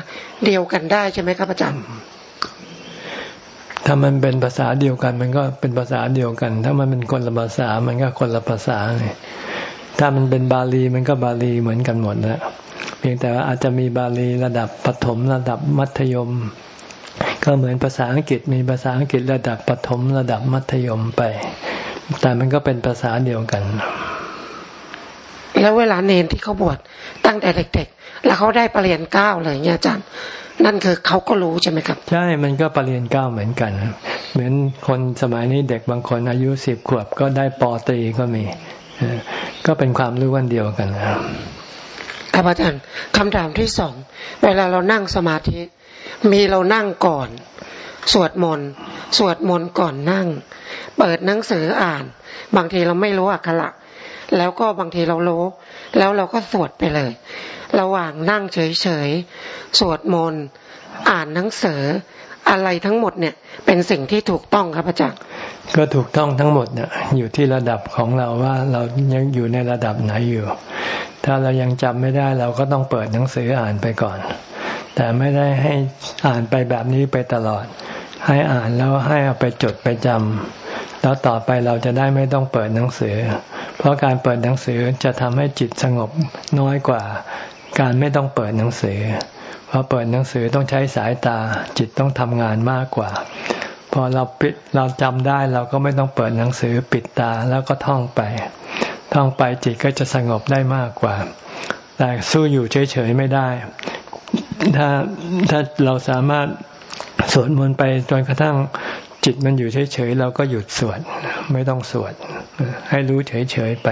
เดียวกันได้ใช่ไหมครับอาจารย์ถ้ามันเป็นภาษาเดียวกัน มันก็เป็นภาษาเดียวกัน ถ้ามันเป็นคนละภาษา มันก็คนละภาษาไงถ้ามันเป็นบาลีมันก็บาลีเหมือนกันหมดนะเพียงแต่ว่าอาจจะมีบาลีระดับปฐมระดับมัธยม ก็เหมือนภาษาอังกฤษมีภาษาอังกฤษระดับปฐมระดับมัธยมไป แต่มันก็เป็นภาษาเดียวกัน แล้วเวลาเนนที่เขาบวชตั้งแต่เด็ก ๆ แล้วเขาได้ปรริญญาเก้าเลยเนี่ยอาจารย์นั่นคือเขาก็รู้ใช่ไหมครับ ใช่ มันก็ปรริญญาเก้าเหมือนกัน เหมือนคนสมัยนี้เด็กบางคนอายุสิบขวบก็ได้ปอตรีก็มี ก็เป็นความรู้วันเดียวกันครับอาจารย์คำถามที่สองเวลาเรานั่งสมาธิ มีเรานั่งก่อน สวดมนต์สวดมนต์ก่อนนั่ง เปิดหนังสืออ่าน บางทีเราไม่รู้อักขระแล้วก็บางทีเรารู้ แล้วเราก็สวดไปเลย ระหว่างนั่งเฉยๆ สวดมนต์อ่านหนังสือ อะไรทั้งหมดเนี่ย เป็นสิ่งที่ถูกต้องครับอาจารย์ก็ถูกต้องทั้งหมดเนี่ยอยู่ที่ระดับของเราว่าเรายังอยู่ในระดับไหนอยู่ ถ้าเรายังจำไม่ได้เราก็ต้องเปิดหนังสืออ่านไปก่อน แต่ไม่ได้ให้อ่านไปแบบนี้ไปตลอด ให้อ่านแล้วให้เอาไปจดไปจำแล้วต่อไปเราจะได้ไม่ต้องเปิดหนังสือ เพราะการเปิดหนังสือจะทำให้จิตสงบน้อยกว่า การไม่ต้องเปิดหนังสือ เพราะเปิดหนังสือต้องใช้สายตาจิตต้องทำงานมากกว่า พอเราปิดเราจำได้เราก็ไม่ต้องเปิดหนังสือปิดตาแล้วก็ท่องไป ท่องไปจิตก็จะสงบได้มากกว่า แต่สู้อยู่เฉยๆไม่ได้ ถ้าถ้าเราสามารถสวดมนต์ไปจนกระทั่งจิตมันอยู่เฉยๆเราก็หยุดสวดไม่ต้องสวด ให้รู้เฉยๆไป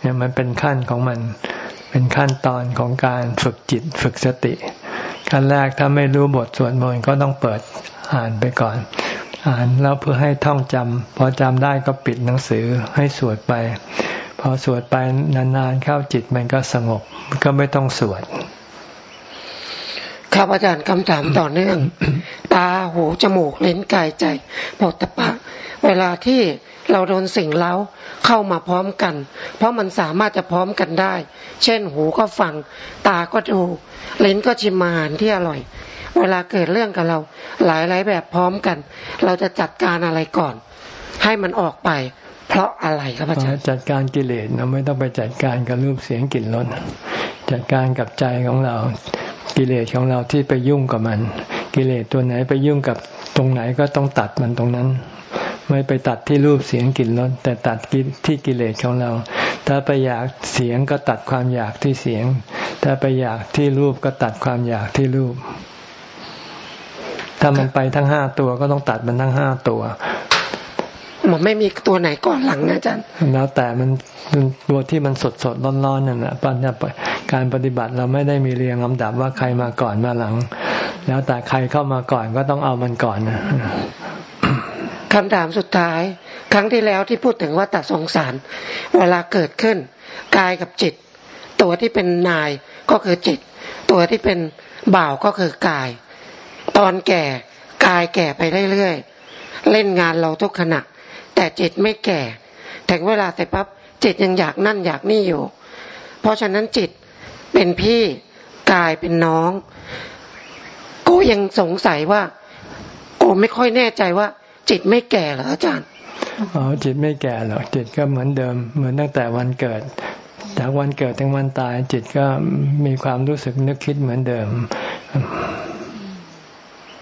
เนี่ยมันเป็นขั้นของมัน เป็นขั้นตอนของการฝึกจิตฝึกสติ ขั้นแรกถ้าไม่รู้บทสวดมนต์ก็ต้องเปิดอ่านไปก่อน อ่านแล้วเพื่อให้ท่องจำพอจำได้ก็ปิดหนังสือให้สวดไป พอสวดไปนานๆเข้าจิตมันก็สงบก็ไม่ต้องสวดครับอาจารย์คำถามต่อเนื่อง ตาหูจมูกลิ้นกายใจปอดตะปะเวลาที่ เราโดนสิ่งเล้าเข้ามาพร้อมกัน เพราะมันสามารถจะพร้อมกันได้ เช่นหูก็ฟัง ตาก็ดูลิ้นก็ชิมอาหารที่อร่อย เวลาเกิดเรื่องกับเรา หลายหลายแบบพร้อมกัน เราจะจัดการอะไรก่อน ให้มันออกไป เพราะอะไรครับอาจารย์จัดการกิเลสเราไม่ต้องไปจัดการกับรูปเสียงกลิ่นรสจัดการกับใจของเรากิเลสของเราที่ไปยุ่งกับมัน กิเลสตัวไหนไปยุ่งกับตรงไหนก็ต้องตัดมันตรงนั้น ไม่ไปตัดที่รูปเสียงกลิ่นรสแต่ตัดที่กิเลสของเรา ถ้าไปอยากเสียงก็ตัดความอยากที่เสียง ถ้าไปอยากที่รูปก็ตัดความอยากที่รูป ถ้ามันไปทั้งห้าตัวก็ต้องตัดมันทั้งห้าตัวมันไม่มีตัวไหนก่อนหลังนะอาจารย์แล้วแต่มันตัวที่มันสดสดร้อนร้อนนั่นแหละปัญญาการปฏิบัติเราไม่ได้มีเรียงลำดับว่าใครมาก่อนมาหลัง แล้วแต่ใครเข้ามาก่อนก็ต้องเอามันก่อนนะ คำถามสุดท้าย ครั้งที่แล้วที่พูดถึงว่าตัดสงสาร เวลาเกิดขึ้นกายกับจิต ตัวที่เป็นนายก็คือจิต ตัวที่เป็นบ่าวก็คือกาย ตอนแก่กายแก่ไปเรื่อยๆเล่นงานเราทุกขณะ แต่จิตไม่แก่ถึงเวลาแต่ปั๊บจิตยังอยากนั่นอยากนี่อยู่ เพราะฉะนั้นจิตเป็นพี่กายเป็นน้อง กูยังสงสัยว่า กูไม่ค่อยแน่ใจว่า จิตไม่แก่เหรออาจารย์อ๋อจิตไม่แก่หรอกจิตก็เหมือนเดิม เหมือนตั้งแต่วันเกิด จากวันเกิดถึงวันตาย จิตก็มีความรู้สึกนึกคิดเหมือนเดิม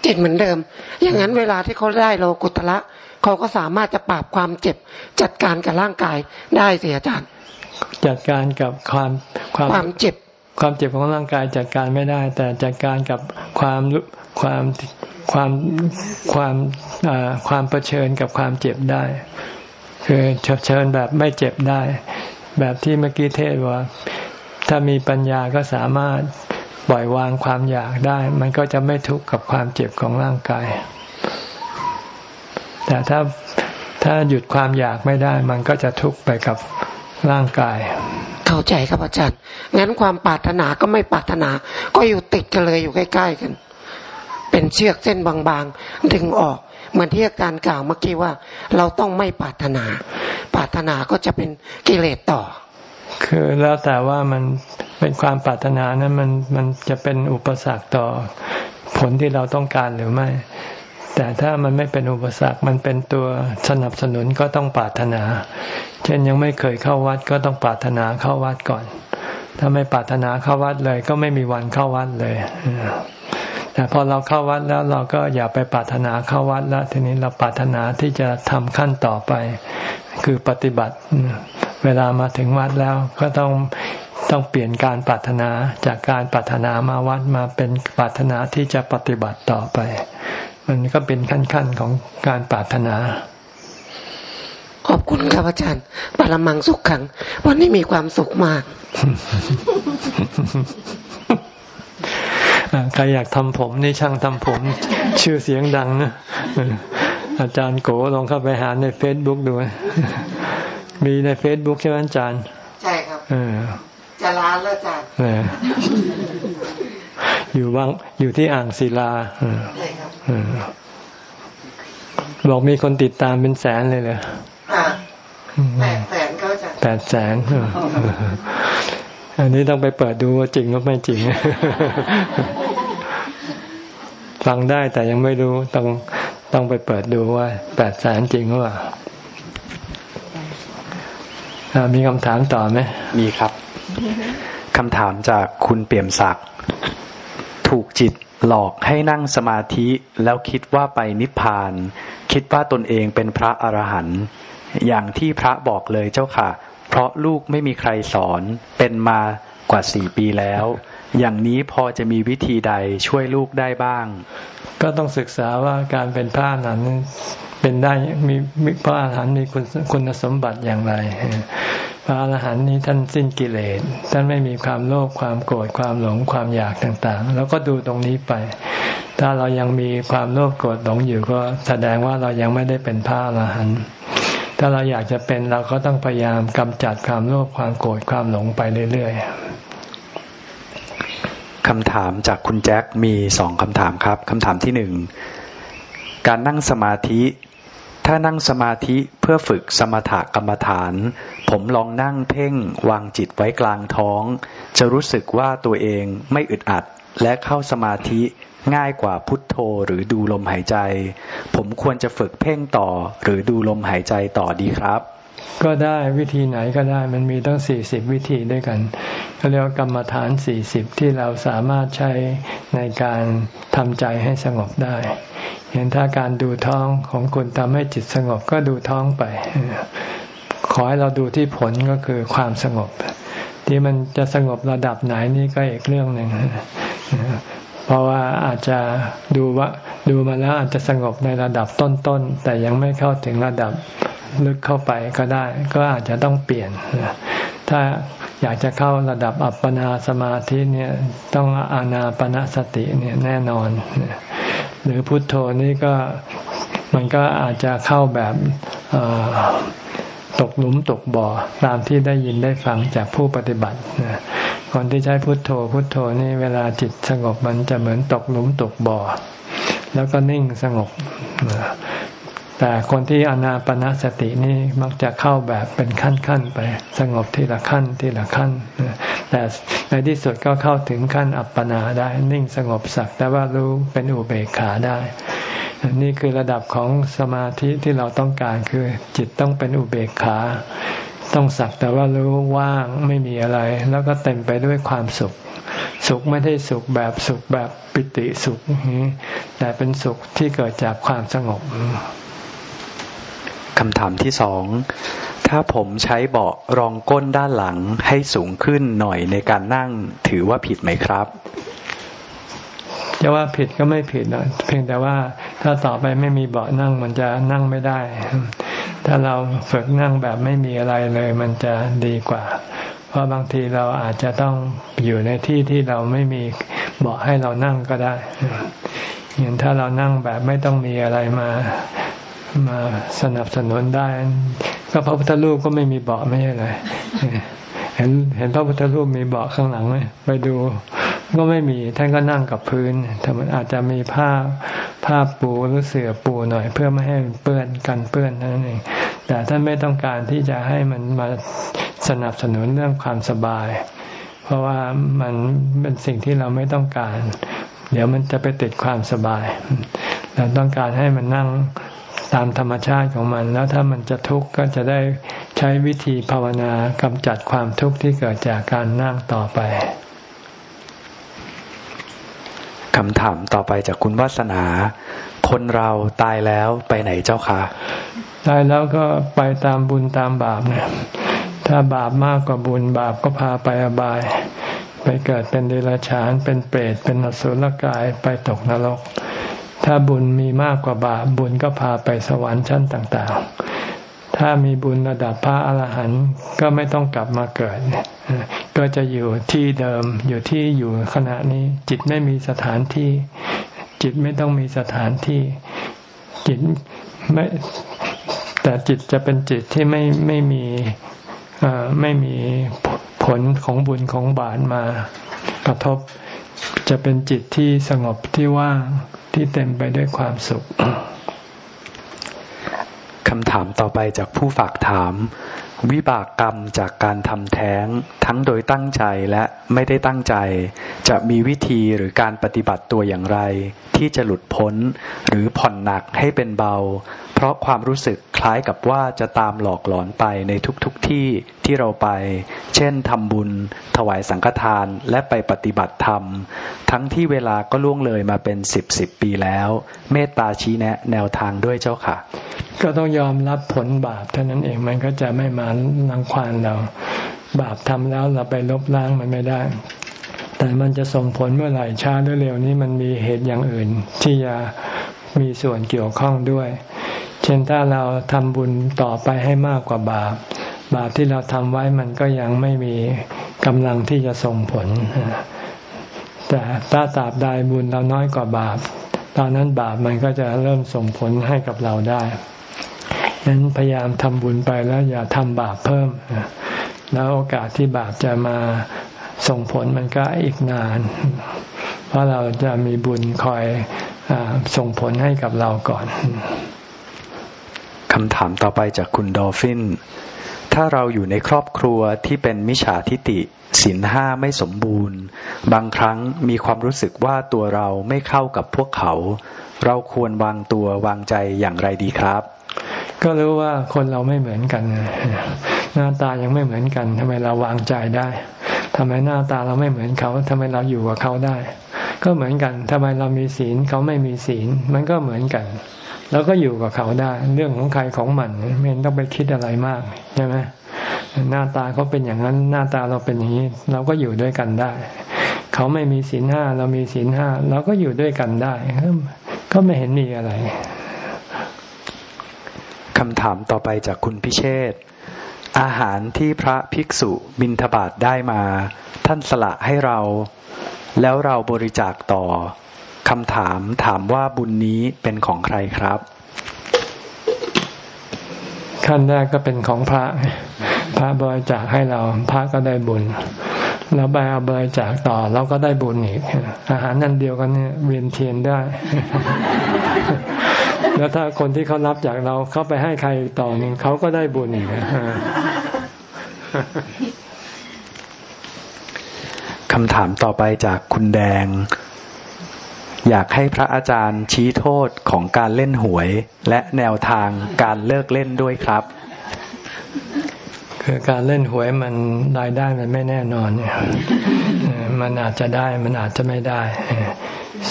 จิตเหมือนเดิม อย่างนั้นเวลาที่เขาได้โลกุตละเขาก็สามารถจะปราบความเจ็บจัดการกับร่างกายได้เสียอาจารย์ จัดการกับความความความเจ็บความเจ็บของร่างกายจัดการไม่ได้ แต่จัดการกับความความ ความความความเผชิญกับความเจ็บได้ คือเชิญแบบไม่เจ็บได้ แบบที่เมื่อกี้เทศว่า ถ้ามีปัญญาก็สามารถปล่อยวางความอยากได้ มันก็จะไม่ทุกข์กับความเจ็บของร่างกาย แต่ถ้าถ้าหยุดความอยากไม่ได้ มันก็จะทุกข์ไปกับร่างกาย เข้าใจครับอาจารย์ งั้นความปรารถนาก็ไม่ปรารถนา ก็อยู่ติดกันเลยอยู่ใกล้ ๆ กัน เป็นเชือกเส้นบางๆ ดึงออกเหมือนที่อาจารย์กล่าวเมื่อกี้ว่า เราต้องไม่ปรารถนา ปรารถนาก็จะเป็นกิเลสต่อ คือแล้วแต่ว่ามันเป็นความปรารถนานั้นมันมันจะเป็นอุปสรรคต่อผลที่เราต้องการหรือไม่ แต่ถ้ามันไม่เป็นอุปสรรคมันเป็นตัวสนับสนุนก็ต้องปรารถนา เช่นยังไม่เคยเข้าวัดก็ต้องปรารถนาเข้าวัดก่อน ถ้าไม่ปรารถนาเข้าวัดเลย ก็ไม่มีวันเข้าวัดเลยแต่พอเราเข้าวัดแล้วเราก็อย่าไปปรารถนาเข้าวัดแล้วทีนี้เราปรารถนาที่จะทำขั้นต่อไป คือปฏิบัติ เวลามาถึงวัดแล้วก็ต้องต้องเปลี่ยนการปรารถนาจากการปรารถนามาวัดมาเป็นปรารถนาที่จะปฏิบัติต่อไป มันก็เป็นขั้นๆของการปรารถนา ขอบคุณครับอาจารย์ ปรมังสุขขัง วันนี้มีความสุขมากอ่าใครอยากทำผมนี่ช่างทำผม ชื่อเสียงดังนะเอออาจารย์โกลองเข้าไปหาในเฟซบุ๊กดูมีในเฟซบุ๊กใช่ไหมอาจารย์ ใช่ครับเออจะลาแล้วอาจารย์เอออยู่วังอยู่ที่อ่างศิลาเออใช่ครับเออบอกมีคนติดตามเป็นแสนเลยเลยอ่า แปดแสนก็อาจารย์แปดแสนเอออันนี้ต้องไปเปิดดูว่าจริงหรือไม่จริง ฟังได้แต่ยังไม่รู้ต้องต้องไปเปิดดูว่าแปดแสนจริงหรือเปล่าอ่ามีคำถามต่อไหมมีครับคำถามจากคุณเปี่ยมศักดิ์ถูกจิตหลอกให้นั่งสมาธิแล้วคิดว่าไปนิพพาน คิดว่าตนเองเป็นพระอรหันต์ อย่างที่พระบอกเลยเจ้าค่ะ เพราะลูกไม่มีใครสอนเป็นมากว่าสี่ปีแล้ว อย่างนี้พอจะมีวิธีใดช่วยลูกได้บ้าง ก็ต้องศึกษาว่าการเป็นพระอรหันต์เป็นได้มีพระอรหันต์มีคุณคุณสมบัติอย่างไร พระอรหันต์นี้ท่านสิ้นกิเลสท่านไม่มีความโลภความโกรธความหลงความอยากต่างๆ แล้วก็ดูตรงนี้ไป ถ้าเรายังมีความโลภโกรธหลงอยู่ก็แสดงว่าเรายังไม่ได้เป็นพระอรหันต์ ถ้าเราอยากจะเป็นเราก็ต้องพยายามกำจัดความโลภความโกรธความหลงไปเรื่อยๆคำถามจากคุณแจ็คมีสองคำถามครับคำถามที่หนึ่งการนั่งสมาธิ ถ้านั่งสมาธิเพื่อฝึกสมถกรรมฐาน ผมลองนั่งเพ่งวางจิตไว้กลางท้อง จะรู้สึกว่าตัวเองไม่อึดอัดและเข้าสมาธิ ง่ายกว่าพุทโธหรือดูลมหายใจ ผมควรจะฝึกเพ่งต่อหรือดูลมหายใจต่อดีครับ ก็ได้วิธีไหนก็ได้มันมีตั้งสี่สิบวิธีด้วยกันเขาเรียกว่ากรรมฐานสี่สิบที่เราสามารถใช้ในการทำใจให้สงบได้เห็นถ้าการดูท้องของคุณทำให้จิตสงบก็ดูท้องไป ขอให้เราดูที่ผลก็คือความสงบ ที่มันจะสงบระดับไหนนี่ก็อีกเรื่องหนึ่ง เพราะว่าอาจจะดูว่าดูมาแล้วอาจจะสงบในระดับต้นๆ แต่ยังไม่เข้าถึงระดับลึกเข้าไปก็ได้ ก็อาจจะต้องเปลี่ยน ถ้าอยากจะเข้าระดับอัปปนาสมาธิเนี่ยต้องอานาปณสติเนี่ยแน่นอน หรือพุทโธนี่ก็มันก็อาจจะเข้าแบบ ตกหลุมตกบ่อตามที่ได้ยินได้ฟังจากผู้ปฏิบัตินะคนที่ใช้พุทโธพุทโธนี่เวลาจิตสงบมันจะเหมือนตกหลุมตกบ่อแล้วก็นิ่งสงบ แต่คนที่อนาปนาสตินี่มักจะเข้าแบบเป็นขั้นๆไป สงบทีละขั้นทีละขั้น แต่ในที่สุดก็เข้าถึงขั้นอัปปนาได้ นิ่งสงบสักแต่ว่ารู้เป็นอุเบกขาได้ นี่คือระดับของสมาธิที่เราต้องการคือจิตต้องเป็นอุเบกขา ต้องสักแต่ว่ารู้ว่างไม่มีอะไร แล้วก็เต็มไปด้วยความสุขสุขไม่ได้สุขแบบสุขแบบปิติสุข แต่เป็นสุขที่เกิดจากความสงบ คำถามที่สอง ถ้าผมใช้เบาะรองก้นด้านหลังให้สูงขึ้นหน่อยในการนั่งถือว่าผิดไหมครับจะว่าผิดก็ไม่ผิดนะเพียงแต่ว่าถ้าต่อไปไม่มีเบาะนั่งมันจะนั่งไม่ได้ ถ้าเราฝึกนั่งแบบไม่มีอะไรเลย มันจะดีกว่า เพราะบางทีเราอาจจะต้องอยู่ในที่ที่เราไม่มีเบอกให้เรานั่งก็ได้อย่างถ้าเรานั่งแบบไม่ต้องมีอะไรมา มาสนับสนุนได้ ก็พระพุทธรูปก็ไม่มีเบาะไม่ใช่เลยเห็นเห็นพระพุทธรูปมีเบาะข้างหลังไหมไปดูก็ไม่มีท่านก็นั่งกับพื้นแต่มันอาจจะมีผ้าผ้าปูหรือเสื่อปูหน่อย เพื่อไม่ให้เปื้อนกันเปื้อนนั่นเอง แต่ท่านไม่ต้องการที่จะให้มันมาสนับสนุนเรื่องความสบาย เพราะว่ามันเป็นสิ่งที่เราไม่ต้องการ เดี๋ยวมันจะไปติดความสบาย เราต้องการให้มันนั่ง ตามธรรมชาติของมัน แล้วถ้ามันจะทุกข์ก็จะได้ใช้วิธีภาวนากำจัดความทุกข์ที่เกิดจากการนั่งต่อไปคำถามต่อไปจากคุณวาสนา คนเราตายแล้วไปไหนเจ้าคะตายแล้วก็ไปตามบุญตามบาปเนี่ยถ้าบาปมากกว่าบุญบาปก็พาไปอบาย ไปเกิดเป็นเดรัจฉานเป็นเปรตเป็นอสุรกายไปตกนรก ถ้าบุญมีมากกว่าบาปบุญก็พาไปสวรรค์ชั้นต่างๆ ถ้ามีบุญระดับพระอรหันต์ก็ไม่ต้องกลับมาเกิด ก็จะอยู่ที่เดิมอยู่ที่อยู่ขณะนี้ จิตไม่มีสถานที่ จิตไม่ต้องมีสถานที่ จิตไม่แต่จิตจะเป็นจิตที่ไม่ไม่มีไม่มีผลของบุญของบาปมากระทบ จะเป็นจิตที่สงบที่ว่างที่เต็มไปด้วยความสุขคำถามต่อไปจากผู้ฝากถาม วิบากกรรมจากการทำแท้ง ทั้งโดยตั้งใจและไม่ได้ตั้งใจ จะมีวิธีหรือการปฏิบัติตัวอย่างไร ที่จะหลุดพ้นหรือผ่อนหนักให้เป็นเบา เพราะความรู้สึกคล้ายกับว่าจะตามหลอกหลอนไปในทุกๆทที่ที่เราไป เช่นทำบุญ ถวายสังฆทาน และไปปฏิบัติธรรม ทั้งที่เวลาก็ล่วงเลยมาเป็นสิบสิบปีแล้ว เมตตาชี้แนะแนวทางด้วยเจ้าค่ะ ก็ต้องยอมรับผลบาปเท่านั้นเองมันก็จะไม่มาลังควานเรา บาปทำแล้วเราไปลบล้างมันไม่ได้แต่มันจะส่งผลเมื่อไหร่ช้าหรือเร็วนี้มันมีเหตุอย่างอื่น ที่จะ มีส่วนเกี่ยวข้องด้วย เช่นถ้าเราทำบุญต่อไปให้มากกว่าบาป บาปที่เราทำไว้มันก็ยังไม่มีกำลังที่จะส่งผล แต่ถ้าตราบใดบุญเราน้อยกว่าบาป ตอนนั้นบาปมันก็จะเริ่มส่งผลให้กับเราได้ฉะนั้นพยายามทำบุญไปแล้วอย่าทำบาปเพิ่ม แล้วโอกาสที่บาปจะมาส่งผลมันก็อีกนาน เพราะเราจะมีบุญคอย ส่งผลให้กับเราก่อนคำถามต่อไปจากคุณดอฟฟิน ถ้าเราอยู่ในครอบครัวที่เป็นมิจฉาทิฏฐิศีลห้าไม่สมบูรณ์ บางครั้งมีความรู้สึกว่าตัวเราไม่เข้ากับพวกเขา เราควรวางตัววางใจอย่างไรดีครับ ก็รู้ว่าคนเราไม่เหมือนกัน หน้าตายังไม่เหมือนกันทำไมเราวางใจได้ทำไมหน้าตาเราไม่เหมือนเขาทำไมเราอยู่กับเขาได้ ก็เหมือนกันทำไมเรามีศีลเขาไม่มีศีล มันก็เหมือนกันเราก็อยู่กับเขาได้ เรื่องของใครของมันไม่ต้องไปคิดอะไรมากใช่ไหมหน้าตาเขาเป็นอย่างนั้น หน้าตาเราเป็นอย่างนี้ เราก็อยู่ด้วยกันได้ เขาไม่มีศีลห้าเรามีศีลห้าเราก็อยู่ด้วยกันได้ ก็ไม่เห็นมีอะไรคำถามต่อไปจากคุณพิเชษอาหารที่พระภิกษุบิณฑบาตได้มา ท่านสละให้เรา แล้วเราบริจาคต่อคำถามถามว่าบุญนี้เป็นของใครครับ ขั้นแรกก็เป็นของพระ พระบริจาคให้เรา พระก็ได้บุญแล้วไปเอาบริจาคต่อ เราก็ได้บุญอีก อาหารนั่นเดียวกันเนี่ยเวียนเทียนได้ แล้วถ้าคนที่เขารับจากเราเขาไปให้ใครต่อหนึ่งเขาก็ได้บุญอีก คำถามต่อไปจากคุณแดง อยากให้พระอาจารย์ชี้โทษของการเล่นหวย และแนวทางการเลิกเล่นด้วยครับ คือการเล่นหวยมันรายได้มันไม่แน่นอนเนี่ยมันอาจจะได้มันอาจจะไม่ได้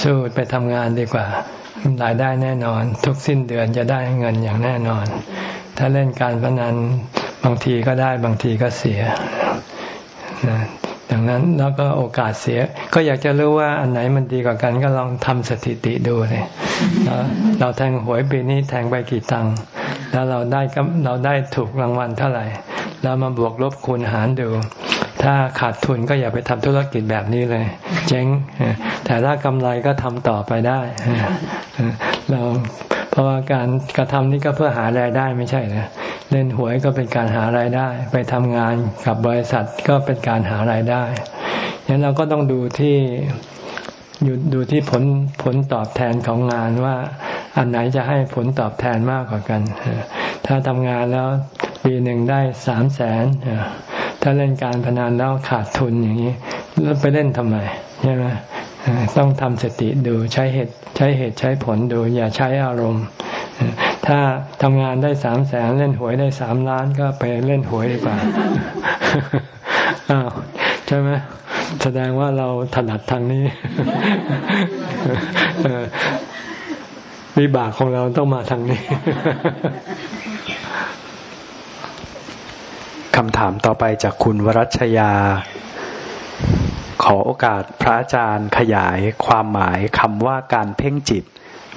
สู้ไปทำงานดีกว่ารายได้แน่นอน ทุกสิ้นเดือนจะได้เงินอย่างแน่นอน ถ้าเล่นการพนันบางทีก็ได้บางทีก็เสีย ดังนั้นแล้วก็โอกาสเสีย ก็อยากจะรู้ว่าอันไหนมันดีกว่ากันก็ลองทำสถิติดูเลยเราแทงหวยปีนี้แทงไปกี่ตังค์แล้วเราได้เราได้ถูกรางวัลเท่าไหร่แล้วมาบวกลบคูณหารดู ถ้าขาดทุนก็อย่าไปทำธุรกิจแบบนี้เลย เจ๊งแต่ถ้ากำไรก็ทำต่อไปได้เรา เพราะว่าการกระทำนี้ก็เพื่อหารายได้ไม่ใช่นะเล่นหวยก็เป็นการหารายได้ ไปทำงานกับบริษัทก็เป็นการหารายได้งั้นเราก็ต้องดูที่อยู่ดูที่ผลผลตอบแทนของงานว่า อันไหนจะให้ผลตอบแทนมากกว่ากัน ถ้าทำงานแล้วปีหนึ่งได้สามแสนถ้าเล่นการพนันแล้วขาดทุนอย่างนี้แล้วไปเล่นทำไมใช่ไหม ต้องทำสติดูใช้เหตุใช้เหตุใช้ผลดู อย่าใช้อารมณ์ ถ้าทำงานได้สามแสนเล่นหวยได้สามล้านก็ไปเล่นหวยดีกว่าอ้าวใช่ไหมแสดงว่าเราถนัดทางนี้วิบากของเราต้องมาทางนี้คำถามต่อไปจากคุณวรัชยา ขอโอกาสพระอาจารย์ขยายความหมายคำว่าการเพ่งจิต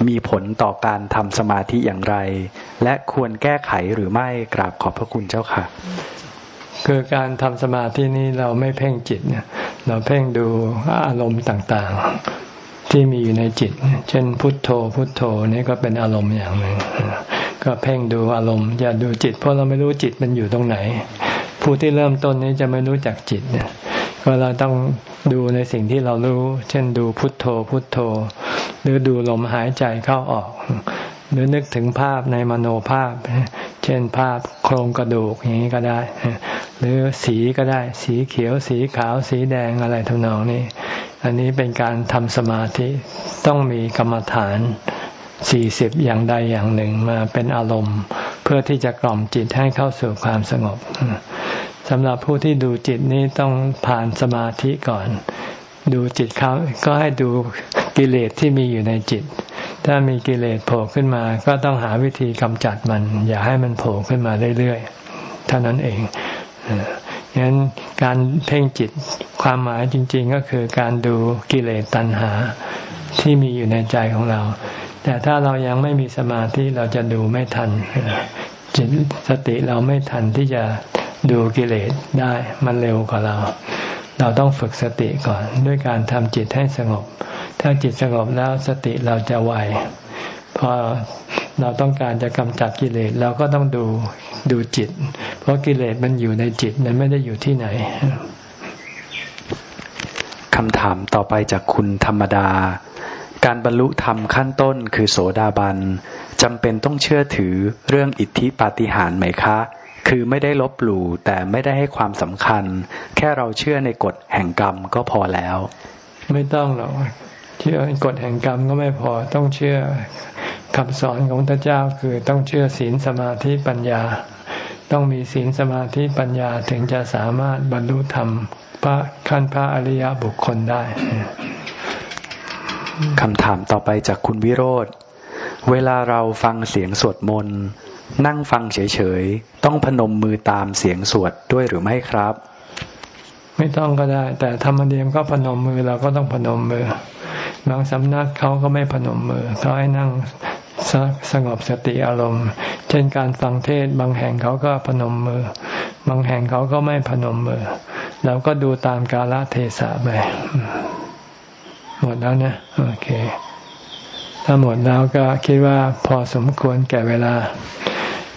มีผลต่อการทำสมาธิอย่างไร และควรแก้ไขหรือไม่กราบขอบพระคุณเจ้าค่ะ คือการทำสมาธินี้เราไม่เพ่งจิตเนี่ยเราเพ่งดูอารมณ์ต่างๆ ที่มีอยู่ในจิต เช่น พุทโธ พุทโธนี่ก็เป็นอารมณ์อย่างหนึ่งก็เพ่งดูอารมณ์อย่าดูจิต เพราะเราไม่รู้จิตมันอยู่ตรงไหน ผู้ที่เริ่มต้นนี้จะไม่รู้จักจิตเนี่ย ก็เราต้องดูในสิ่งที่เรารู้ เช่นดูพุทโธพุทโธ หรือดูลมหายใจเข้าออก หรือนึกถึงภาพในมโนภาพ เช่นภาพโครงกระดูกอย่างนี้ก็ได้ หรือสีก็ได้ สีเขียว สีขาว สีแดงอะไรทำนองนี้ อันนี้เป็นการทำสมาธิต้องมีกรรมฐานสี่สิบอย่างใดอย่างหนึ่งมาเป็นอารมณ์ เพื่อที่จะกล่อมจิตให้เข้าสู่ความสงบ สำหรับผู้ที่ดูจิตนี้ต้องผ่านสมาธิก่อน ดูจิตเขาก็ให้ดูกิเลสที่มีอยู่ในจิต ถ้ามีกิเลสโผล่ขึ้นมาก็ต้องหาวิธีกำจัดมัน อย่าให้มันโผล่ขึ้นมาเรื่อยๆเท่านั้นเองฉะนั้นการเพ่งจิตความหมายจริง ๆ ก็คือการดูกิเลสตัณหาที่มีอยู่ในใจของเรา แต่ถ้าเรายังไม่มีสมาธิเราจะดูไม่ทันจิตสติเราไม่ทันที่จะ ดูกิเลสได้มันเร็วกว่าเรา เราต้องฝึกสติก่อน ด้วยการทำจิตให้สงบ ถ้าจิตสงบแล้วสติเราจะไวพอเราต้องการจะกำจัดกิเลสเราก็ต้องดูดูจิต เพราะกิเลสมันอยู่ในจิตมันไม่ได้อยู่ที่ไหนคำถามต่อไปจากคุณธรรมดา การบรรลุธรรมขั้นต้นคือโสดาบันจำเป็นต้องเชื่อถือเรื่องอิทธิปาฏิหาริย์ไหมคะ คือไม่ได้ลบหลู่แต่ไม่ได้ให้ความสำคัญ แค่เราเชื่อในกฎแห่งกรรมก็พอแล้ว ไม่ต้องหรอกเชื่อกฎแห่งกรรมก็ไม่พอต้องเชื่อคำสอนของพระเจ้าคือต้องเชื่อศีลสมาธิปัญญา ต้องมีศีลสมาธิปัญญาถึงจะสามารถบรรลุธรรมพระขั้นพระอริยบุคคลได้คำถามต่อไปจากคุณวิโรธเวลาเราฟังเสียงสวดมนต์ นั่งฟังเฉยๆ ต้องพนมมือตามเสียงสวดด้วยหรือไม่ครับ ไม่ต้องก็ได้ แต่ธรรมเนียมก็พนมมือเราก็ต้องพนมมือบางสำนักเขาก็ไม่พนมมือเขาให้นั่งสงบสติอารมณ์ เช่นการฟังเทศบางแห่งเขาก็พนมมือ บางแห่งเขาก็ไม่พนมมือเราก็ดูตามกาลเทศะไปหมดแล้วนะโอเค ถ้าหมดแล้วก็คิดว่าพอสมควรแก่เวลา